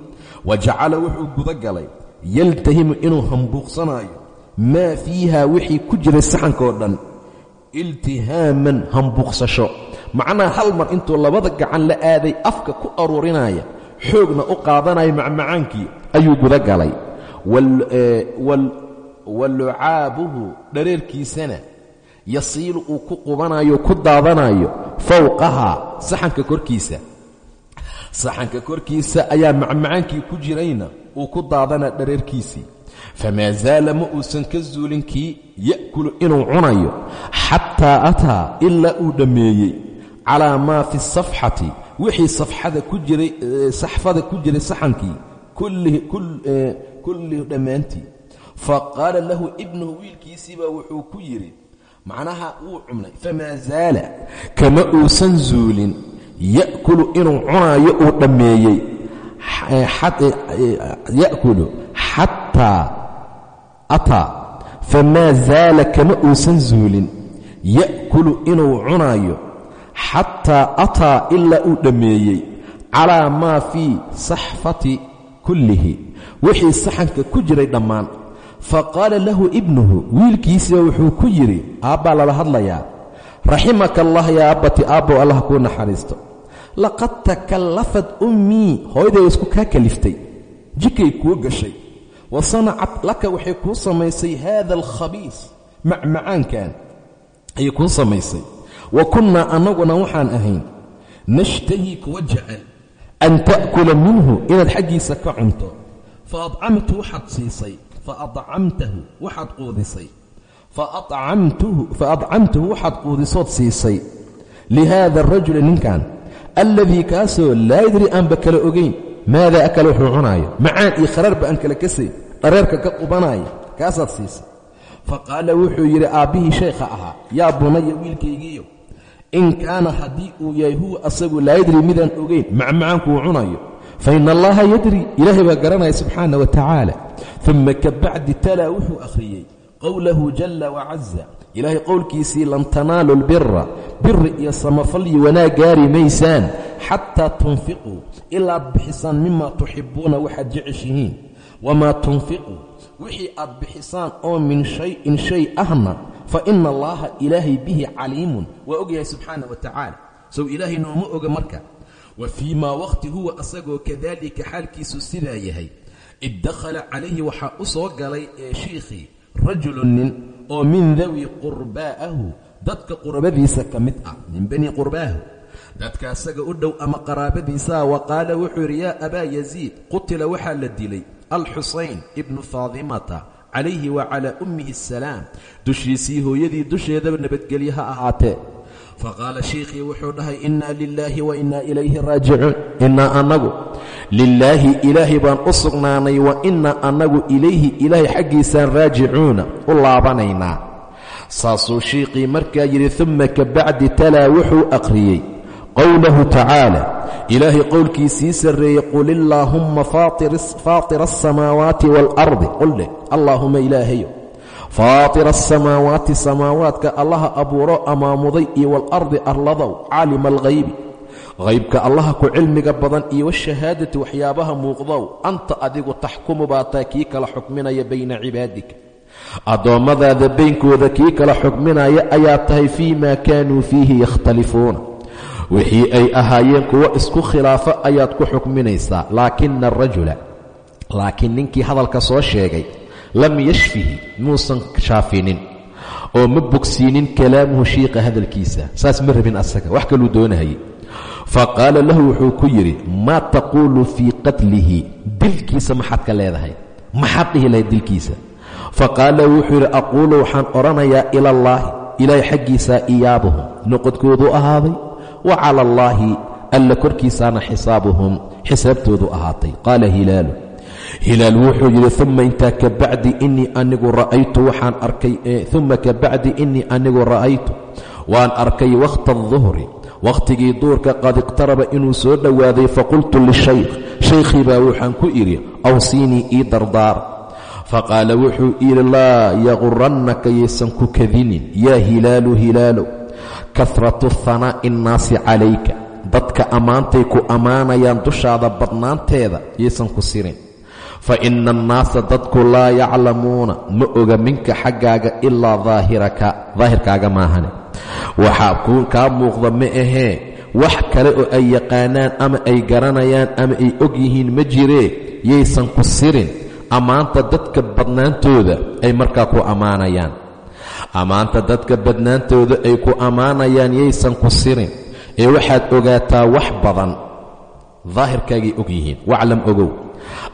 wa jacala wuxuu guda galay yaltahimu inuu hambuuqsanaayo maa fiiha wixii ku jiray saxankoo dhan iltihaaman hambuuqsasho. Macnaha hal mar intuu labada gacan la aaday afka ku aruurinaya xoogna u qaadanaya macmacaankii ayuu guda galay wa lucaabuhu dhareerkiisana yasiilu uu ku qubanayo ku daadanayo fowqahaa saxanka korkiisa saxanka korkiisa ayaa macmacaankii ku jirayna uu ku daadanaa dhareerkiisii famaa zaala ma uusan ka zuulin kii ya'kulu inuu cunayo xataa ataa ilaa uu dhammeeyey. Calaa maa fi safxati wixii saxfada ku jiray saxankii kullihi dhammaantii. Fa qaala lahu ibnuhu wiilkiisiibaa wuxuu ku yidhi macnaha wuu cunay. Famaa zaala kama uusan zuulin ya'kulu inuu cunaayo uu dhammeeyey. Ya'kulu xataa ataa. Famaa zaala kama uusan zuulin. Ya'kulu inuu cunaayo xataa ataa ilaa uu dhammeeyey. Calaa maa fii saxfati kullihi. Wixii saxanka ku jiray dhammaan. Fa qaala lahu ibnuhu wiilkiisiba wuxuu ku yidhi aabbaa lala hadlayaa. Raximaka allah yaa abbati aabbow allah kuu naxariisto laqad takallafat ummii hooyaday isku kaa kaliftay. Jikay kuu gashay. Wa sanacat laka waxay kuu samaysay haada alkhabiis. Macmacaankan ayay kuu samaysay. Wa kunnaa annaguna waxaan ahayn nashtahii kuwa jecel an ta'kula minhu inaad xaggiisa ka cunto. Fa adcamtu waxaad siisay fa adcamtahu waxaad quudisay. Fa adcamtuhu waxaad quudisood siisay. Lihaada arajuli ninkan alladii kaasoo laa yadri aanba kala ogayn maadaa akala wuxuu cunaayo macaan iyo kharaarba aan kala kasayn dhareerka ka qubanaya kaasaad siisay. Fa qaala wuxuu yidhi aabbihii shaykha ahaa yaa bunaya wiilkaygiiyo in kaana haddii uu yahay huwa asagu laa yadri midaan ogayn macmacaanku uu cunayo fa ina allaha yadri ilaahay baa garanaya subxaana wa tacaala. Uma ka bacdi talaa wuxuu akhriyey qowlahu jalla wacaza ilaahay qowlkiisii lan tanaalu lbira biri iyo samafalyi wanaag gaari maysaan xataa tunfiquu ilaa bixisaan mima tuxibuuna waxaad jeceshihiin. Wamaa tunfiquu wixii aad bixisaan oo min shayin shay ahna fa ina allaha ilaahay bihi caliimun. Waa ogyahay subxaana wa tacaala. Sow ilaahay nooma oga marka. Wa fii maa waqti huwa asagoo kadaalika xaalkiisu sidaa yahay. Iddakhala calayhi waxaa u soo galay ee shiikhii rajulun nin oo min dawi qurbaa'ahu dadka qurbadiisa ka mid ah min bani qurbaahu. Dadka asaga u dhow ama qaraabadiisaa wa qaala wuxuu yidhi yaa abaa yaziid qutila waxaa la dilay alxusayn ibnu faadimata calayhi wa calaa ummihi asalaam dushiisii hooyadii dusheedaba nabadgelye ha ahaatee faqaala sheikhii wuxuu dhahay inna lilaahi wa inna ilayhi raajicuun. Innaa annagu lilaahi ilaahay baan u sugnaanay wa inna annagu ilayhi ilaahay xaggiisaan raajicuuna u laabanaynaa. Saasuu sheikhii markaa yidhi umma ka bacdi talaa wuxuu aqriyey qowlahu tacaala ilaahay qowlkiisii sarreeyey qul illaahumma faatira asamaawaati waalardi qul dheh allaahuma ilaahayo faatira asamaawaati samaawaadka allaha abuuro amaamuday iyo waalardi arladow caalima alghaybi haybka allaha ku cilmiga badan iyo washahaadati waxyaabaha muuqdow anta adigu taxkumu baa taa kii kala xukminaya bayna cibaadika. Addoommadaada baynkooda kii kala xukminaya ayaa tahay fii maa kaanuu fiihi yakhtalifuuna wixii ay ahaayeen kuwo isku khilaafo ayaad ku xukminaysaa laakina arajula laakiin ninkii hadalka soo sheegay lam yashfihi muusan shaafinin. Oo ma bogsiinin kalaamuhu shiiqa hadalkiisa. Saas ma rabin asaga wax kaluu doonahayay fa qaala lahu wuxuu ku yidhi maa taquulu fii qatlihi? Dilkiisa maxaad ka leedahay. Maxaad dhihi lahayd dilkiisa. Fa qaala wuxuu yidhi aquulu waxaan odhanayaa ila allaahi. Ilaahay xaggiisaa iyaabuhum. Noqodkoodu ahaaday wa cala allaahi alla korkiisaana xisaabuhum. Xisaabtoodu ahaatay. Qaala hilaalu hilaal wuxuu yidhi uma intaa ka bacdi inii anigu ra'aytu waxaan arkay uma ka bacdi inii anigu ra'aytu waan arkay wakhta aduhri wakhtigii duurka qad iqtaraba inuu soo dhowaaday faqultu lishaykh shaykhii baa waxaan ku idhi awsiinii ii dardaar. Faqaala wuxuu yidhi laa yaqurannaka yaysan ku kadinin yaa hilaalu hilaalow kahratu hanaa'i annaasi calayka dadka ammaantay ku ammaanayaan dushaada badnaanteeda yaysan ku sirin fa ina annaasa dadku laa yaclamuuna ma oga minka xaggaaga ilaa daahiraka daahirkaaga maahane waxaa kuu kaa muuqda ma ahee wax kale oo ay yaqaanaan ama ay garanayaan ama ay og yihiin ma jiree yaysan ku sirin. Ammaanta dadka badnaantooda ay markaa ku ammaanayaan ammaanta dadka badnaantooda ay ku ammaanayaan yaysan ku sirin. Ee waxaad ogaataa wax badan daahirkaagay og yihiin. Waclam ogow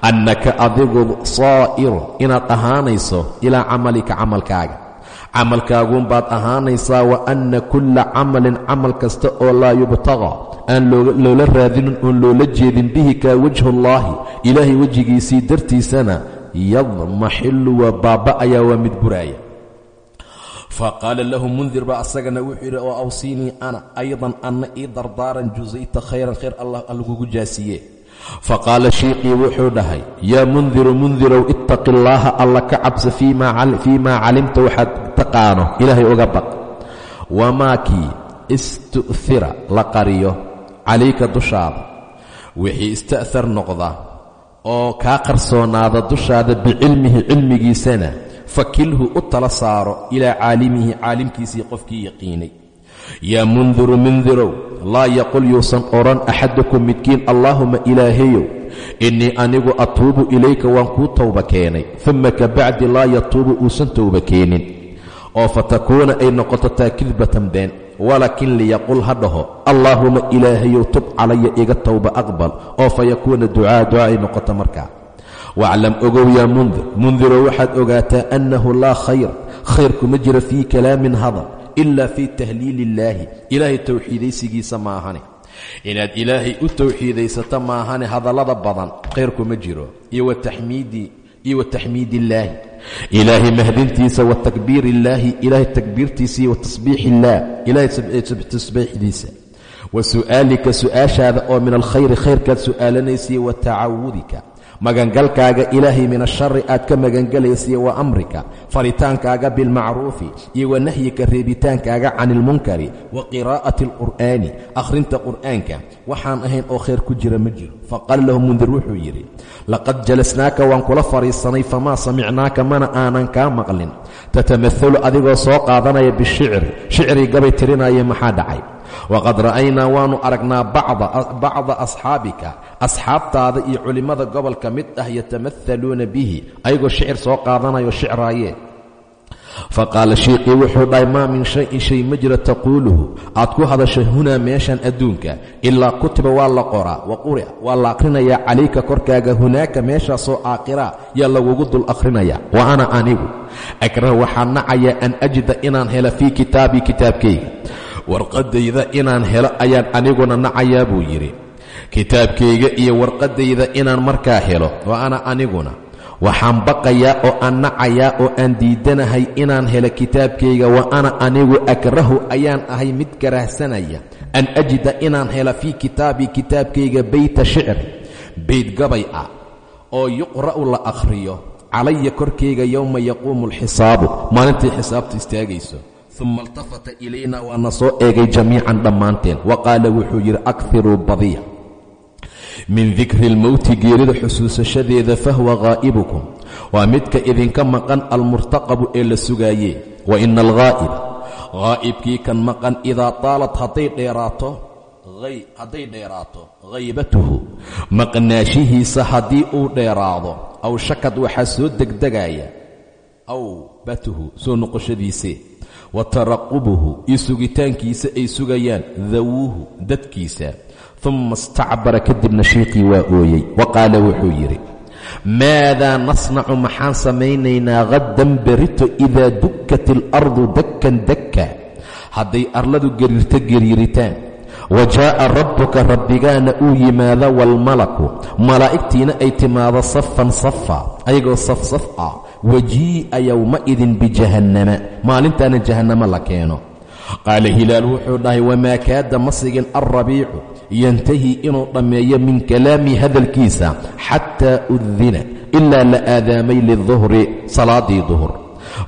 annaka adigu saa'iru inaad ahaanayso ilaa camalika camalkaaga camalkaaguunbaad ahaanaysaa wa anna kulla camalin camal kasta oo laa yubtaqa aan loola raadinin oon loola jeedin bihi kaa wajhullaahi ilaahay wejigiisii dartiisana yadmaxilu waa baaba'ayaa waa mid buraaya faqaala lahu mundir baa asagana wuxuu yidhi oo awsiinii ana aydan anna ii dardaaran jusayta khayran khayr allah allagugu jaasiiye faqaala shiiqii wuxuu dhahay yaa mundiru mundirow ittaqi allaaha alla ka cabsa fii maa calimta waxaad taqaano ilaahay uga baq. Wamaa kii? Istu'hira la qariyo calayka dushaada. Wixii ista'har noqda oo kaa qarsoonaada dushaada bicilmihi cilmigiisana fakilhu u tala saaro ilaa caalimihi caalimkiisii qofkii yaqiinay yaa mundiru mundirow laa yaqul yuusan odhan axadukum midkiin allaahuma ilaahayow innii anigu atuubu ilayka waan kuu towba keenay uma ka bacdi laa yatuubu uusan towba keenin oo fatakuuna ay noqoto taa kidbatan been walaakin liyaqul ha dhaho allaahuma ilaahayow tub calaya iga towba aqbal oo fayakuuna ducaa ducaa ay noqoto markaa waclam ogow yaa mundir mundirow waxaad ogaataa annahu laa khayr khayr kuma jiro fii kalaamin hadal ila fii tahliili illaahi ilaahay towxiidaysigiisa maahane inaad ilaahay u towxiidaysato maahane hadallada badan. Khayr kuma jiro. Iyo wa taxmiid illaahi ilaahay mahdintiisa wa takbiir illaahi ilaahay takbiirtiisa iyo wa tasbiix illaah ilaahay tasbiixdiisa. Wa su'aalika su'aashaada oo min alkhayri khayrkaad su'aalanaysiiyo wa tacawudika magangalkaaga ilaahay min ashari aad ka magangelaysiiyo wa amrika faritaankaaga bilmacruufi iyo wa nahyika reebitaankaaga can ilmunkari wa qiraa'ati alqur'aani akhrinta qur'aanka. Waxaan ahayn oo khayr ku jira ma jiro. Faqaala lahu mundir wuxuu yidhi laqad jalasnaaka waan kula fadhiisanay famaa samicnaaka mana aanan kaa maqlin. Tatamaalu adigoo soo qaadanaya bishicri shicri gabay tirinaya maxaa dhacay waqad ra'aynaa waannu aragnaa bacda asxaabika asxaabtaada iyo culimmada gobolka mid ah yatamaaluuna bihi ayagoo shicir soo qaadanayo shicraayeen faqaala shiiqii wuxuu dhahay maa min shayin shay ma jira taquuluhu aad ku hadasho hunaa meeshan adduunka ilaa kutiba waa la qoraa wa quri'a waa la akhrinayaa calayka korkaaga hunaaka meeshaasoo aakhiraa yaa lagugu dul akhrinayaa wa ana anigu akrahu waxaan nacayaa an ajida inaan helo fii kitaabii kitaabkayga warqaddayda inaan helo ayaan aniguna nacayaa buu yidhi. Kitaabkayga iyo warqaddayda inaan markaa helo wa ana aniguna. Waxaan baqayaa oo aan nacayaa oo aan diidanahay inaan helo kitaabkayga wa ana anigu akrahu ayaan ahay mid karahsanaya an ajida inaan helo fii kitaabii kitaabkayga beyta shicri. Beyd gabay ah oo yuqra'u la akhriyo. Calaya korkayga yowma yaquumu alxisaabu maalintii xisaabtu istaagayso uma iltafata ilayna waana soo eegay jamiican dhammaanteen wa qaala wuxuu yidhi akiruu badiya min dikri almowti geerida xusuusashadeeda fahuwa haa'ibukum waa midka idinka maqan almurtaqabu ee la sugaaye wa ina alghaa'iba haa'ibkii kan maqan idaa taalad hadday dheeraato hadday dheeraato haybatuhu maqnaashihiisa haddii uu dheeraado aw shakad waxaa soo degdegaya aw batuhu soo noqoshadiisee wa taraqubuhu sugitaankiisa ay sugayaan dawuuhu dadkiisa. Uma istacbara kadibna shiiqii waa ooyey. Wa qaala wuxuu yidhi maadaa nasnacu maxaan samaynaynaa haddan berito idaa dukkat ilardu dakkan dakka. Hadday arladu gariirto gariiritaan wa jaa'a rabbuka rabbigaana uu yimaado waalmalaku malaa'igtiina ay timaado safan safa ayagoo safsaf ah wajii'a yowma'idin bijahannama maalintaana jahannamo la keeno. Qaala hilaal wuxuu dhahay wamaa kaada ma sigin alrabiicu yantahi inuu dhammeeyo min kalaami hadalkiisa xataa udina ilaa la aadaamay liduhri salaaddii duhur.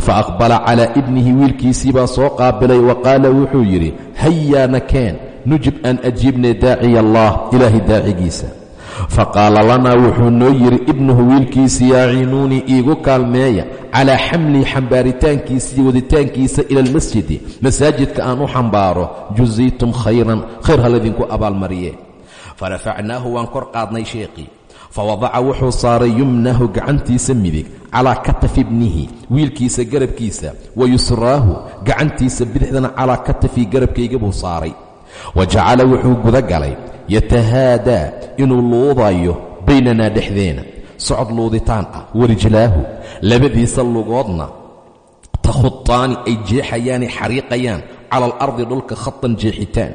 Fa aqbala calaa ibnihi wiilkiisii soo qaabilay wa qaala wuxuu yidhi hayaana keen nujib aan ajiibnay daaciya allah ilaahay daacigiisa faqaala lanaa wuxuu noo yidhi ibnuhu wiilkiisii yaacinuunii iigu kaalmeeya calaa xamlii xambaaritaankiisii waditaankiisa ila almasjidi masaajidka aan u xambaaro jusaytum khayran khayr ha laydinku abaalmariye. Farafacnaahu waan kor qaadnay sheekhii fa wadaca wuxuu saaray yumnahu gacantiisa midig calaa katafi ibnihi wiilkiisa garabkiisa. Wa yusraahu gacantiisa bidixdana calaa katafi garabkayga buu saaray. Wa jacala wuxuu guda galay yatahaadaa inuu luudayo baynanaa dhexdeena. Socod luuditaan ah warijlaahu. Labadiisa lugoodna takhutaani ay jeexayaanay xariiqayaan cala alardi dhulka khatan jeexitaan.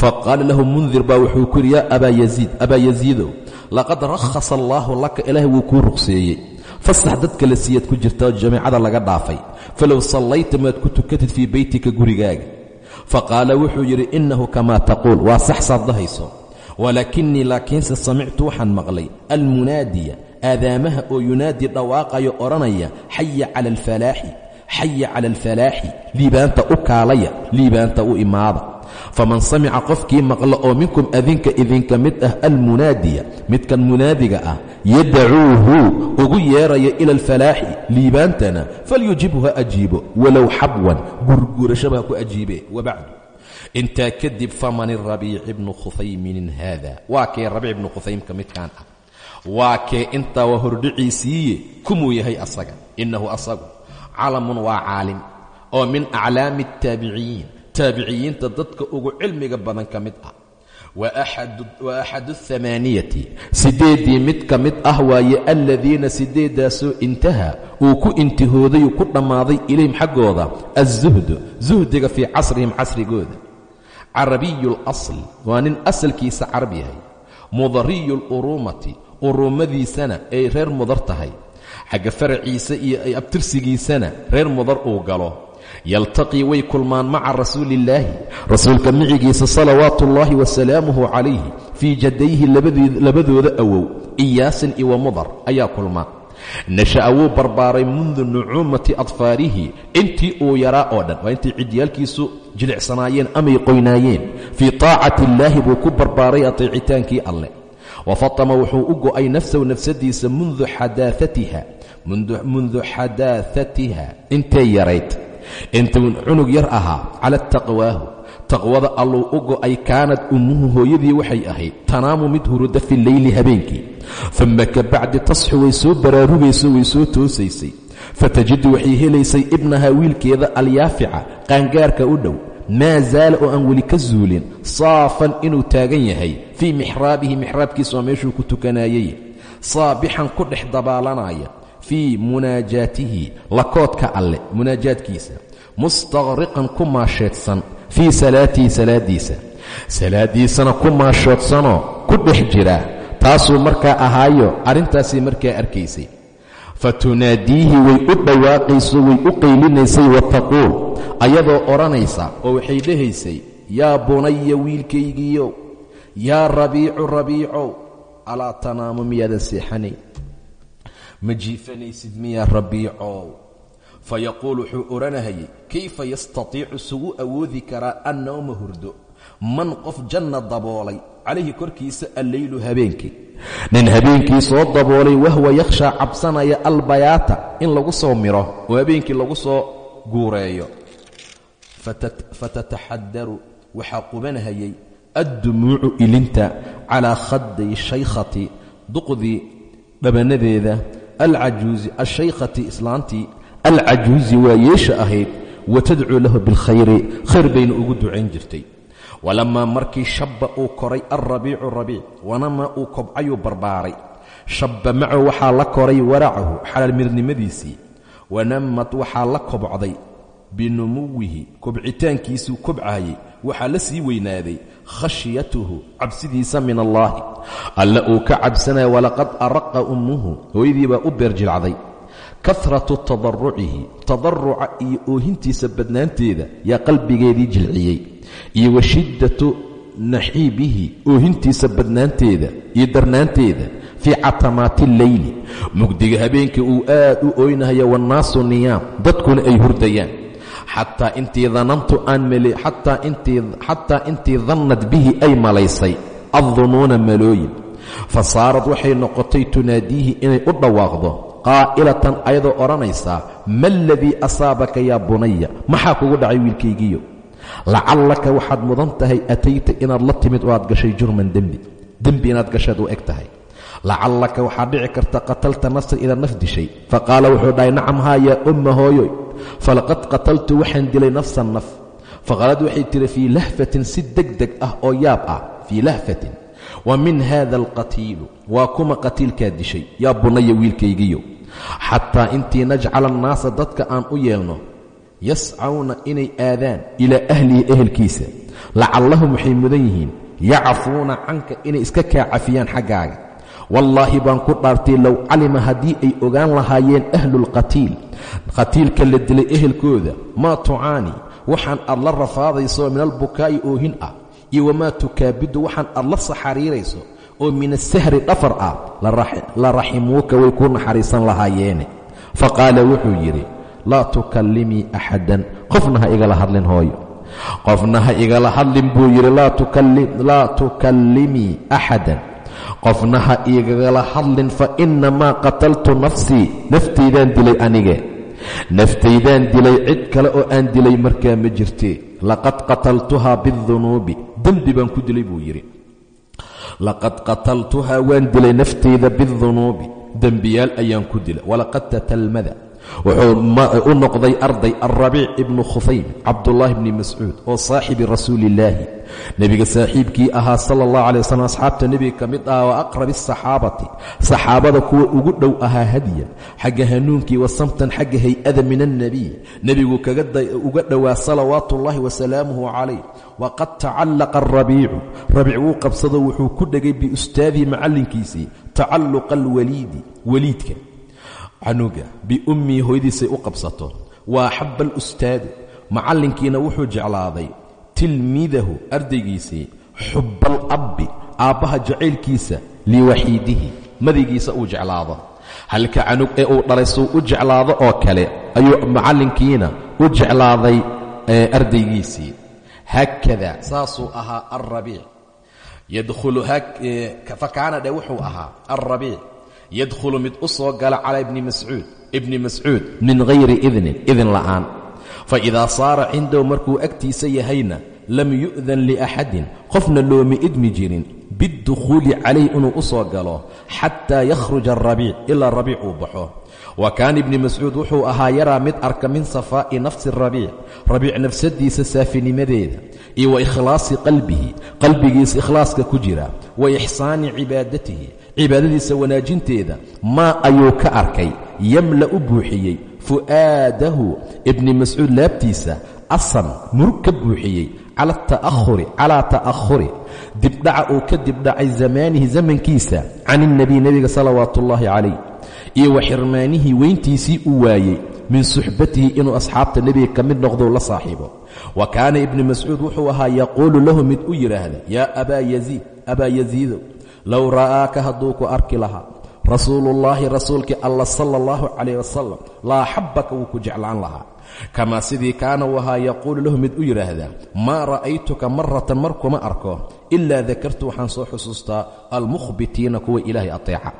Faqaala lahu mundir baa wuxuu ku yidhi yaa abaa yaziid abaa yaziidow laqad rakhasa allaahu laka ilaahay wuu kuu ruqseeyey. Fasax dadka la siiyaad ku jirta jamiicada laga dhaafay. Falow sallayta maad ku tukatid fii beytika gurigaaga. Faqaala wuxuu yidhi innahu kamaa taquul. Waa sax saad walaakinii laakiinse samictu waxaan maqlay almunaadiya aadaamaha oo yunaadi dhawaaqayo odhanaya xaya cala alfalaaxi xaya cala alfalaaxi liibaanta u kaalaya liibaanta u imaada. Faman samica qofkii maqla oo minkum adinka idinka mid ah almunaadiya midkan munaadiga ah yadacuuhu ugu yeeraya ila alfalaaxi liibaantana falyujibhu ha ajiibo walow xabwan gurgurashaba ha ku ajiibe wabacdu intaa kadib faman irabiici bnu khufayminin haada. Waa kee rabiic ibnu khufhaymka midkaan ah? Waa kee intaa waa hordhiciisiiye kumuu yahay asaga. Innahu asagu calamun waa caalim oo min aclaami altaabiciyiin taabiciyiinta dadka ugu cilmiga badan ka mid ah. Wa axadu athamaaniyati sideeddii mid ka mid ah waaye aladiina sideeddaasoo intahaa uu ku intihooday uu ku dhammaaday ilayhim xaggooda alzuhdu zuhdiga fii casrihim casrigooda carabiyu اlasl waa nin asalkiisa carab yahay. Mudariyu اluruumati uruumadiisana ay reer mudar tahay. Xagga faraciisa iyo abtirsigiisana reer mudar uu galo. Yaltaqii way kulmaan maca rasuuli illaahi rasuulka micigiisa salawaatu ullaahi wasalaamuhu calayhi fii jaddayhi labadooda awow. Iyaasin iwa mudar ayaa kulmaa nasha'a wuu barbaaray mundu nucuumati adfaarihi intii uu yaraa oo dhan waa intay cidyaalkiisu jilicsanaayeen amay qoynaayeen. Fii taacati illaahi buu ku barbaaray ateecitaankii alleh wa fatama wuxuu u go'ay nafsahu nafsadiisa mundu xadaafatiha. Mundu xadaafatiha. Intay yarayd intuu cunug yar ahaa cala taqwaahu taqwada alluu u go'ay kaanad ummuhu hooyadii waxay ahayd tanaamu mid huruda fi leyli habeenkii. Uma ka bacdi tasxu way soo baraarugayso way soo toosaysay. Fatajidu waxay helaysay ibnaha wiilkeeda alyaafica qaangaarka u dhow. Maa zaala oo aan weli ka zuulin saafan inuu taagan yahay fii mixraabihi mixraabkiisa oo meeshuu ku tukanayay saabixan ku dhex dabaalanaya fii munaajaatihi lakoodka alle munaajaadkiisa. Mustaqriqan ku maasheedsan fii salaatihi salaaddiisa salaaddiisana ku maashoodsanoo ku dhex jira taasuu markaa ahaayo arrintaasay markaa arkaysay fatunaadiihi way u dhawaaqayso way u qaylinaysay wa taquul ayadoo odhanaysa oo waxay dhehaysay yaa bunaya wiilkaygiiyow yaa rabiicu rabiicow alaa tanaamu miyaadan seexanayn ma jiifanaysid miyaa rabiicow fa yaquul wuxuu odhanahayay kayfa yastatiicu sugu awoodi karaa an nawma hurdo man qof janna daboolay calayhi korkiisa alleylu habeenkii nin habeenkii soo daboolay wahwa yakhshaa cabsanaya albayaata in lagu soo miro oo habeenkii lagu soo guureeyo fatataxadaru waxaa qubanahayay addumuucu ilinta calaa khadday shaykhati duqdii dhabanadeeda alcajuuzi ashaykhati islaantii alcajuuzi waa yeesha ahayd wa tadcuu lahu bilkhayri khayr bayna ugu ducayn jirtay walamaa markii shabba uu koray alrabiicu rabiic wanamaa uu kobcayuu barbaaray shabba macahu waxaa la koray waracahu xalaalmirnimadiisii wanamad waxaa la kobcday binumuwihi kobcitaankiisuu kobcayay waxaa la sii weynaaday khashyatuhu cabsidiisa min allaahi alle uu ka cabsanaya walaqad araqa ummuhu hooyadii baa u beerjilcday karatu tadarucihi tadaruca iyo oohintiisa badnaanteeda yaa qalbigeedii jilciyey iyo wa shiddatu naxiibihi oohintiisa badnaanteeda iyo darnaanteeda fii catamaati alleyli mugdiga habeenkii uu aad u ooynahayo wannaasu niyaam dadkuna ay hurdayaan. Xataa intii danantu aan xataa intii dannad bihi ay malaysay addunuuna malooyin. Fa saarad waxay noqotay tunaadiihi inay u dhawaaqdo qaa'ilatan ayadoo odhanaysaa ma aladii asaabaka yaa bunaya maxaa kugu dhacay wiilkaygiyo lacallaka waxaad mudan tahay atayta inaad la timid oo aad gashay jurman dembi. Dembi inaad gashaad u eg tahay. Lacallaka waxaa dhici karta qatalta nafsan idaa naf dishay. Faqaala wuxuu dhahay nacam haa yaa umma hooyoy falaqad qataltu waxaan dilay nafsan naf. Faqaalad waxay tiri fii lahfatin si deg deg ah oo yaab ah fii lahfatin wa min haada alqatiilu waa kuma qatiilkaa dishay yaa bunaya wiilkaygiyo xataa intii najcala annaasa dadka aan u yeelno yascawna inay aadaan ilaa ahlihi ehelkiisa. Lacallahum waxay mudan yihiin yacfuuna canka inay iska kaa cafiyaan xaggaaga. Wallaahi baan ku dhaartay low calima haddii ay ogaan lahaayeen ahlulqatiil qatiilka la dilay ehelkooda maa tucaani waxaan aad la rafaadayso min albukaa'i oohin ah iyo wamaa tukaabidu waxaan aad la saxariirayso oo min asahri dhafar ah la raximuuka way kuu naxariisan lahaayeene fa qaala wuxuu yidhi laa tukallimii axadan qofna ha igala hadlin hooyo. Qofna ha igala hadlin buu yidhi laa tukallimii axadan qofna ha igala hadlin fa innamaa qataltu nafsii naftaydaan dilay anige. Naftaydaan dilay cid kale oo aan dilay markaa ma jirtee. Laqad qataltuhaa bidunuubi dembi baan ku dilay buu yidhi. Laqad qataltuhaa waan dilay naftayda bidunuubi. Dembiyaal ayaan ku dilay. Walaqad tatalmada wuxuu u noqday arday alrabiic ibnu khufaym cabdullaahi bni mascuud oo saaxibi rasuuli illaahi nebiga saaxiibkii ahaa sala allahu alay wasalam asxaabta nebiga ka mid aha wa aqrabi asaxaabati saxaabada kuwa ugu dhow ahaa hadiyan xagga hanuunkii wa samtan xagga hay'ada min alnebiy nebigu uga dhowaa salawaatu ullaahi wasalaamuhu calayh. Waqad tacallaqa alrabiicu rabiic wuu qabsado wuxuu ku dhegay biustaadihi macallinkiisii tacalluqa alwaliidi weliidka canuga biummii hooyadiisay u qabsato. Wa axabba alustaadu macallinkiina wuxuu jeclaaday tilmiidahu ardaygiisii xubbal abbi aabbaha jacaylkiisa liwaxiidihi madigiisa uu jeclaado. Halka canug ee uu dhalay suu u jeclaado oo kale ayuu macallinkiina u jeclaaday ardaygiisii. Haakada saasuu ahaa alrabiic yadkhulu fakaana dhe wuxuu ahaa alrabiic yadkhulu mid u soo gala calaa ibni mascuud ibni mascuud min hayri idnin idin la'aan. Fa idaa saara cindahu markuu agtiisa yahayna lam yu'dan liaxadin qofna looma idmi jirin biاddukhuuli calayh inuu u soo galo xataa yakhruja arabiic ilaa rabiic uu baxo. Wa kaana ibni mascuud wuxuu ahaa yaraa mid arka min safaa'i nafsi rabiic rabiic nafsadiisa saafinimadeeda iyo wa ikhlaasi qalbihi qalbigiisa ikhlaaska ku jira wa cibaadatihi cibaadadiisa wanaajinteeda maa ayuu ka arkay yamla u buuxiyey fu'aadahu ibni mascuud laabtiisa asan murug ka buuxiyey calaa ta'ahuri dibdhaca uu ka dibdhacay zamaanihi zamankiisa can ilnebiy nebiga salawaatu ullaahi calayh iyo wa xirmaanihii weyntiisii uu waayey min suxbatihi inuu asxaabta nebiga ka mid noqdou la saaxiibo. Wa kaana ibni mascuud wuxuu ahaa yaquulu lahu mid u yidhaahda yaa abaa yaziid abaa yaziidow low ra'aaka hadduu ku arki lahaa rasuuluullaahi rasuulkii alla sala allahu calayh wasalam la axabbaka wuu ku jeclaan lahaa kamaa sidii kaana uu ahaa yaquulu lahu mid u yidhaahdaa maa ra'aytuka maratan mar kuma arko ilaa dakartu waxaan soo xusuustaa almukhbitiina kuwa ilaahay ateeca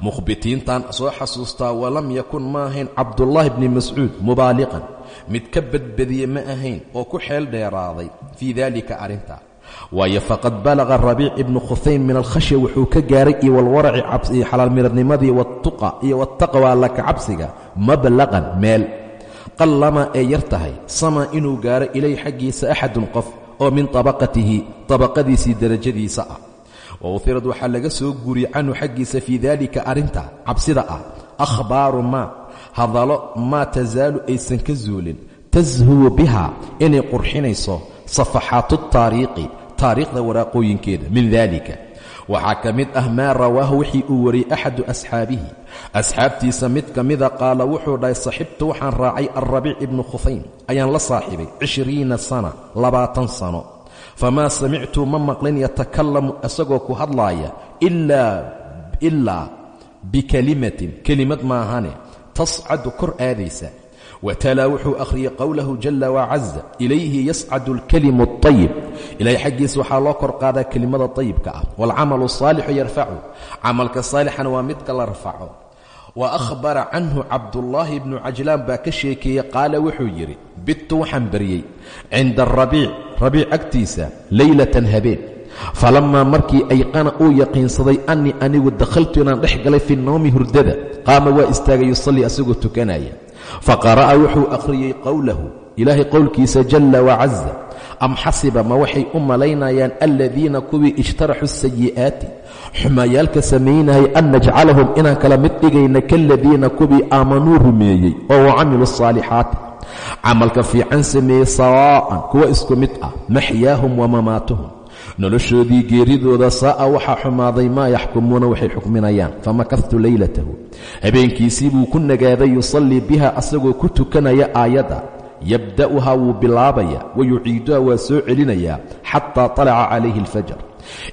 mukhbitiintaan soo xasuustaa walam yakun ma ahayn cabdullaahi bni mascuud mubaaliqan mid ka badbadiye ma ahayn oo ku xeel dheeraaday fii daalika arrintaa waayo faqad balaqa rabiic ibnu khuhaym min alkhashya wuxuu ka gaaray iyo walwaraci xalaalmiradnimadii watuqa iyo wataqwa laka cabsiga mablaqan meel. Qallama ee yar tahay sama inuu gaaro ilay xaggiisa axadun qof oo min tabaqatihi tabaqadiisii derajadiisa ah. Wawfirad waxaa laga soo guuriyey canhu xaggiisa fii daalika arrinta cabsida ah. Akhbaaru maa hadallo maa tasaalu aysan ka zuulin. Tashuwu biha inay qurxinayso safaxaatu taariiqi taariikhda waraaqooyinkeeda min daalika. Waxaa ka mid ah maa rawaahu wixii uu wariyey axadu asxaabihi. Asxaabtiisa mid ka mida qaala wuxuu dhahay saxibtu waxaan raacay alrabiic ibnu khufaym ayaan la saaxiibay cishriina sana labaatan sano. Famaa samictu ma maqlin yatakalamu isagoo ku hadlaaya ilaa bikalimatin kelimad maahane tascadu kor aadaysa watalaa wuxuu akhriyey qowlahu jala wacaza ilayhi yascadu alkalimu اطayib ilahay xaggiisa waxaa loo kor qaadaa kelimada طayibka ah wاlcamalu الصaalixu yarfacu camalka saalixana waa midka la rafaco wa akhbara canhu cabdullaahi bnu cajlaan baa ka sheekeeyey qaala wuxuu yidhi bittu waxaan baryey cinda arabiic rabiic agtiisa leylatan habeen falammaa markii ayqana uu yaqiinsaday annii anigu dakhaltu inaan dhex galay fi nowmi hurdada qaama waa istaagay yusallii asagoo tukanaya faqara'a wuxuu akhriyey qowlahu ilaahay qowlkiisa jalla wacaza am xasiba ma waxay u malaynayaan aladiina kuwii ijtaraxuu sayi'aati xumaayaalka samaynayay an najcalahum inaan kala mid dhigayna kaaladiina kuwii aamanuu rumeeyey oo wa camiluu asaalixaati camalka fiican sameeyey sawaa'an kuwa isku mid ah maxyaahum wa noloshoodii geeridooda saa'a waxaa xumaaday maa yaxkumuuna waxay xukminayaan famakadtu leylatahu habeenkiisii buu ku nagaaday yusallii biha asagoo ku tukanaya aayadda. Yabda'uhaa wuu bilaabaya wa yuciiduha waa soo celinayaa xataa talaca calayhi alfajar.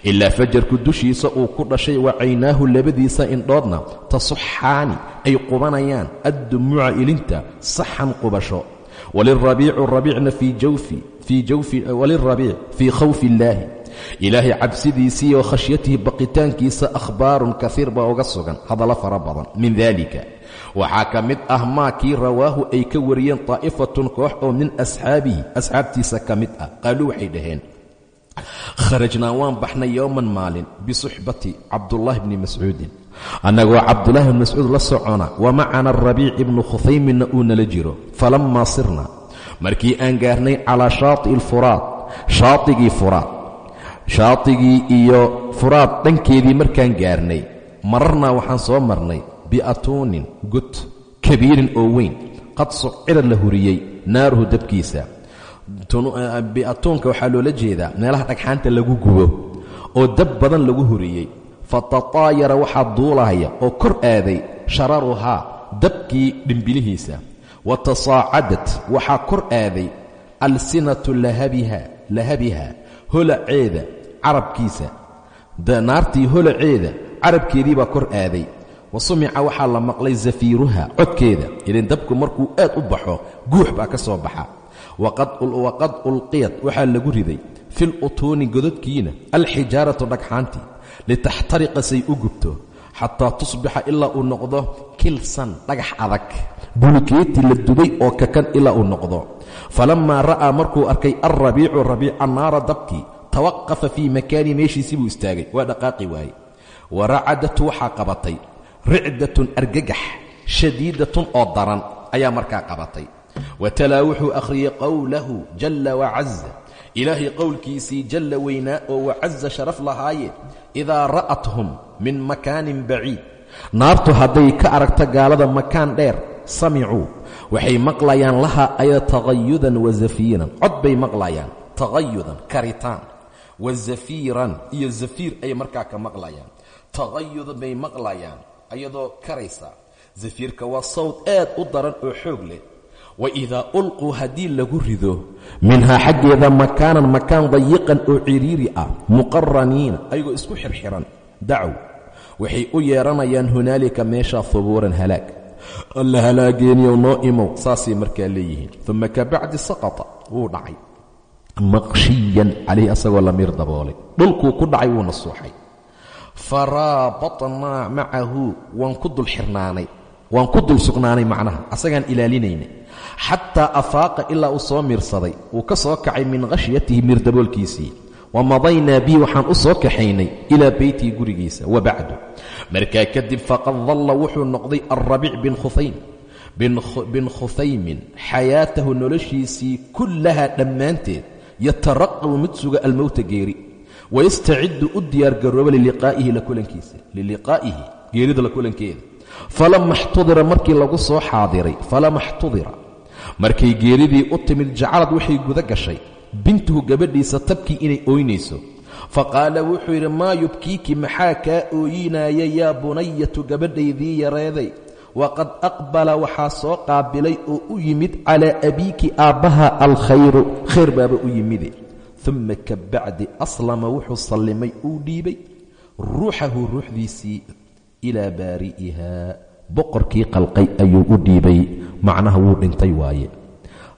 Ilaa fajarku dushiisa uu ku dhashay wa caynaahu labadiisa indhoodna tasuxaani ay qubanayaan addumuuca ilinta saxan qubasho. Walirabiicu rabiicna fii khawfi illaahi ilaahay cabsidiisii oo khashyatihi baqitaankiisa akhbaarun kaiir baa uga sugan. Hadallo fara badan. Min dalika waxaa ka mid ah maa kii rawaahu ay ka wariyeen taa'ifatun koox oo min asxaabihi. Asxaabtiisa ka mid ah. Qaaluu waxay dhaheen kharajnaa waan baxnay yowman maalin bisuxbati cabdullaahi bni mascuudin. Annagoo cabdullaahi bni mascuud la socona wa macana arabiic ibnu khufayminna uu nala jiro. Falammaa sirna. Markii aan gaarnay calaa shaati'i alfuraad shaatigii furaad shaatigii iyo furaad dhankeedii markaan gaarnay mararnaa waxaan soo marnay bi'atuunin god kabiirin oo weyn. Qad sucira la huriyey naaruhu dabkiisa. Bi'atuunka waxaa loola jeedaa meelaha dhagxaanta lagu gubo oo dab badan lagu huriyey. Fatataayara waxaa duulahaya oo kor aaday shararuhaa dabkii dhimbilihiisa. Wa tasaacadat waxaa kor aaday alsinatu lahabiha holaceeda carabkiisa. Naartii holaceeda carabkeedii baa kor aaday. Wa sumica waxaa la maqlay zafiiruha codkeeda. Ilin dabku markuu aad u baxo guux baa ka soo baxa. Waqad ulqiyat waxaa lagu riday. Fil utuuni godadkiina alxijaaratu dhagxaantii litaxtariqa say u gubto. Xataa tusbixa ilaa uu noqdo kilsan dhagax adag. Bulkeeti la dubay oo kakan ilaa uu noqdo falammaa ra'aa markuu arkay alrabiicu rabiica naara dabkii tawaqafa fii makaani meeshiisii buu istaagay. Waa dhaqaaqi waaye. Wa racadat waxaa qabatay. Ricdatun argagax shadiidatun oo daran ayaa markaa qabatay. Watalaa wuxuu akhriyey qowlahu jalla wacaza ilaahay qowlkiisii jalla weynaa oo wacaza sharaf lahaaye idaa ra'athum min makaanin baciid. Naartu hadday ka aragto gaalada makaan dheer samicuu waxay maqlayaan laha aya tagayudan wa zafiiran. Cod bay maqlayaan. Tagayudan karitaan. Wa zafiiran iyo zafiir ay markaa ka maqlayaan. Tagayudan bay maqlayaan ayadoo karaysa. Zafiirka waa sawd aad u daran oo xoog leh. Waidaa ulquu haddii lagu rido minhaa xaggeeda makaanan makaan dayiqan oo ciriiri ah muqaraniina ayagoo isku xirxiran dacow waxay u yeedhanayaan hunaalika meeshaa hubuuran halaag alla halaageeniyow noo imow saasay markaa leeyihiin. Uma ka bacdi saqata wuu dhacay. Maqshiyan calayhi asagoo lamiir daboolay. Dhulkuu ku dhacay wuuna suuxay. Faraabatnaa macahu waan ku dul xirnaanay. Waan ku dul sugnaanay macnaha asagaan ilaalinaynay. Xataa afaaqa ilaa uu soo miirsaday. Uu ka soo kacay min khashyatihi miirdaboolkiisii wa madaynaa bihi waxaan u soo kaxaynay ilaa beytihi gurigiisa wa bacdu. Markaa kadib faqad dalla wuxuu noqday alrabiic bin khuhaym bin khuthaymin xayaatahu noloshiisii kullahaa dhammaanteed yataraqabu mid suga almowta geeri. Wayastaciddu u diyaargarooba liliqaa'ihi la kulankiisa liliqaa'ihi geerida la kulankeeda. Falama xtudira markii lagu soo xaadiray falama xtudira markay geeridii u timid jacalad waxay guda gashay bintuhu gabadhiisa tabkii inay ooynayso. Faqaala wuxuu yidhi maa yubkiiki maxaa kaa ooyinaaya yaa bunayatu gabadhaydii yareeday? Waqad aqbala waxaa soo qaabilay oo u yimid calaa abiiki aabbaha alkhayru khayr baaba u yimide. Uma ka bacdi aslama wuxuu sallimay uu dhiibay. Ruuxahu ruuxdiisii ilaa baari'iha boqorkii qalqay ayuu u dhiibay. Macnaha wuu dhintay waaye.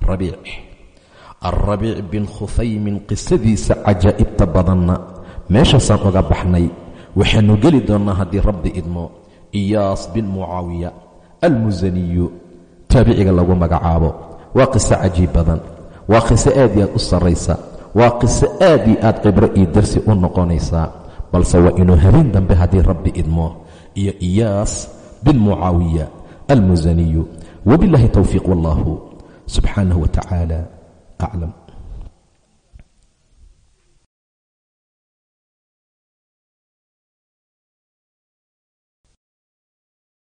Rabiic alrabiic bin khufaymin qisadiisa cajaa'ibta badanna meeshaasaan uga baxnay waxaannu geli doonnaa haddii rabbi idmo iyaas bin mucaawiya almusaniyu taabiciga lagu magacaabo waa qiso cajiib badan waa qiso aad iyo aad u sarraysa waa qiso aad iyo aad qibro iyo darsi u noqonaysaa balse waa inuu habeen dambe haddii rabbi idmo iyo iyaas bin mucaawiya almusaniyu wabiاllahi towfiiq wallahu subxaanaه wa tacaala aclam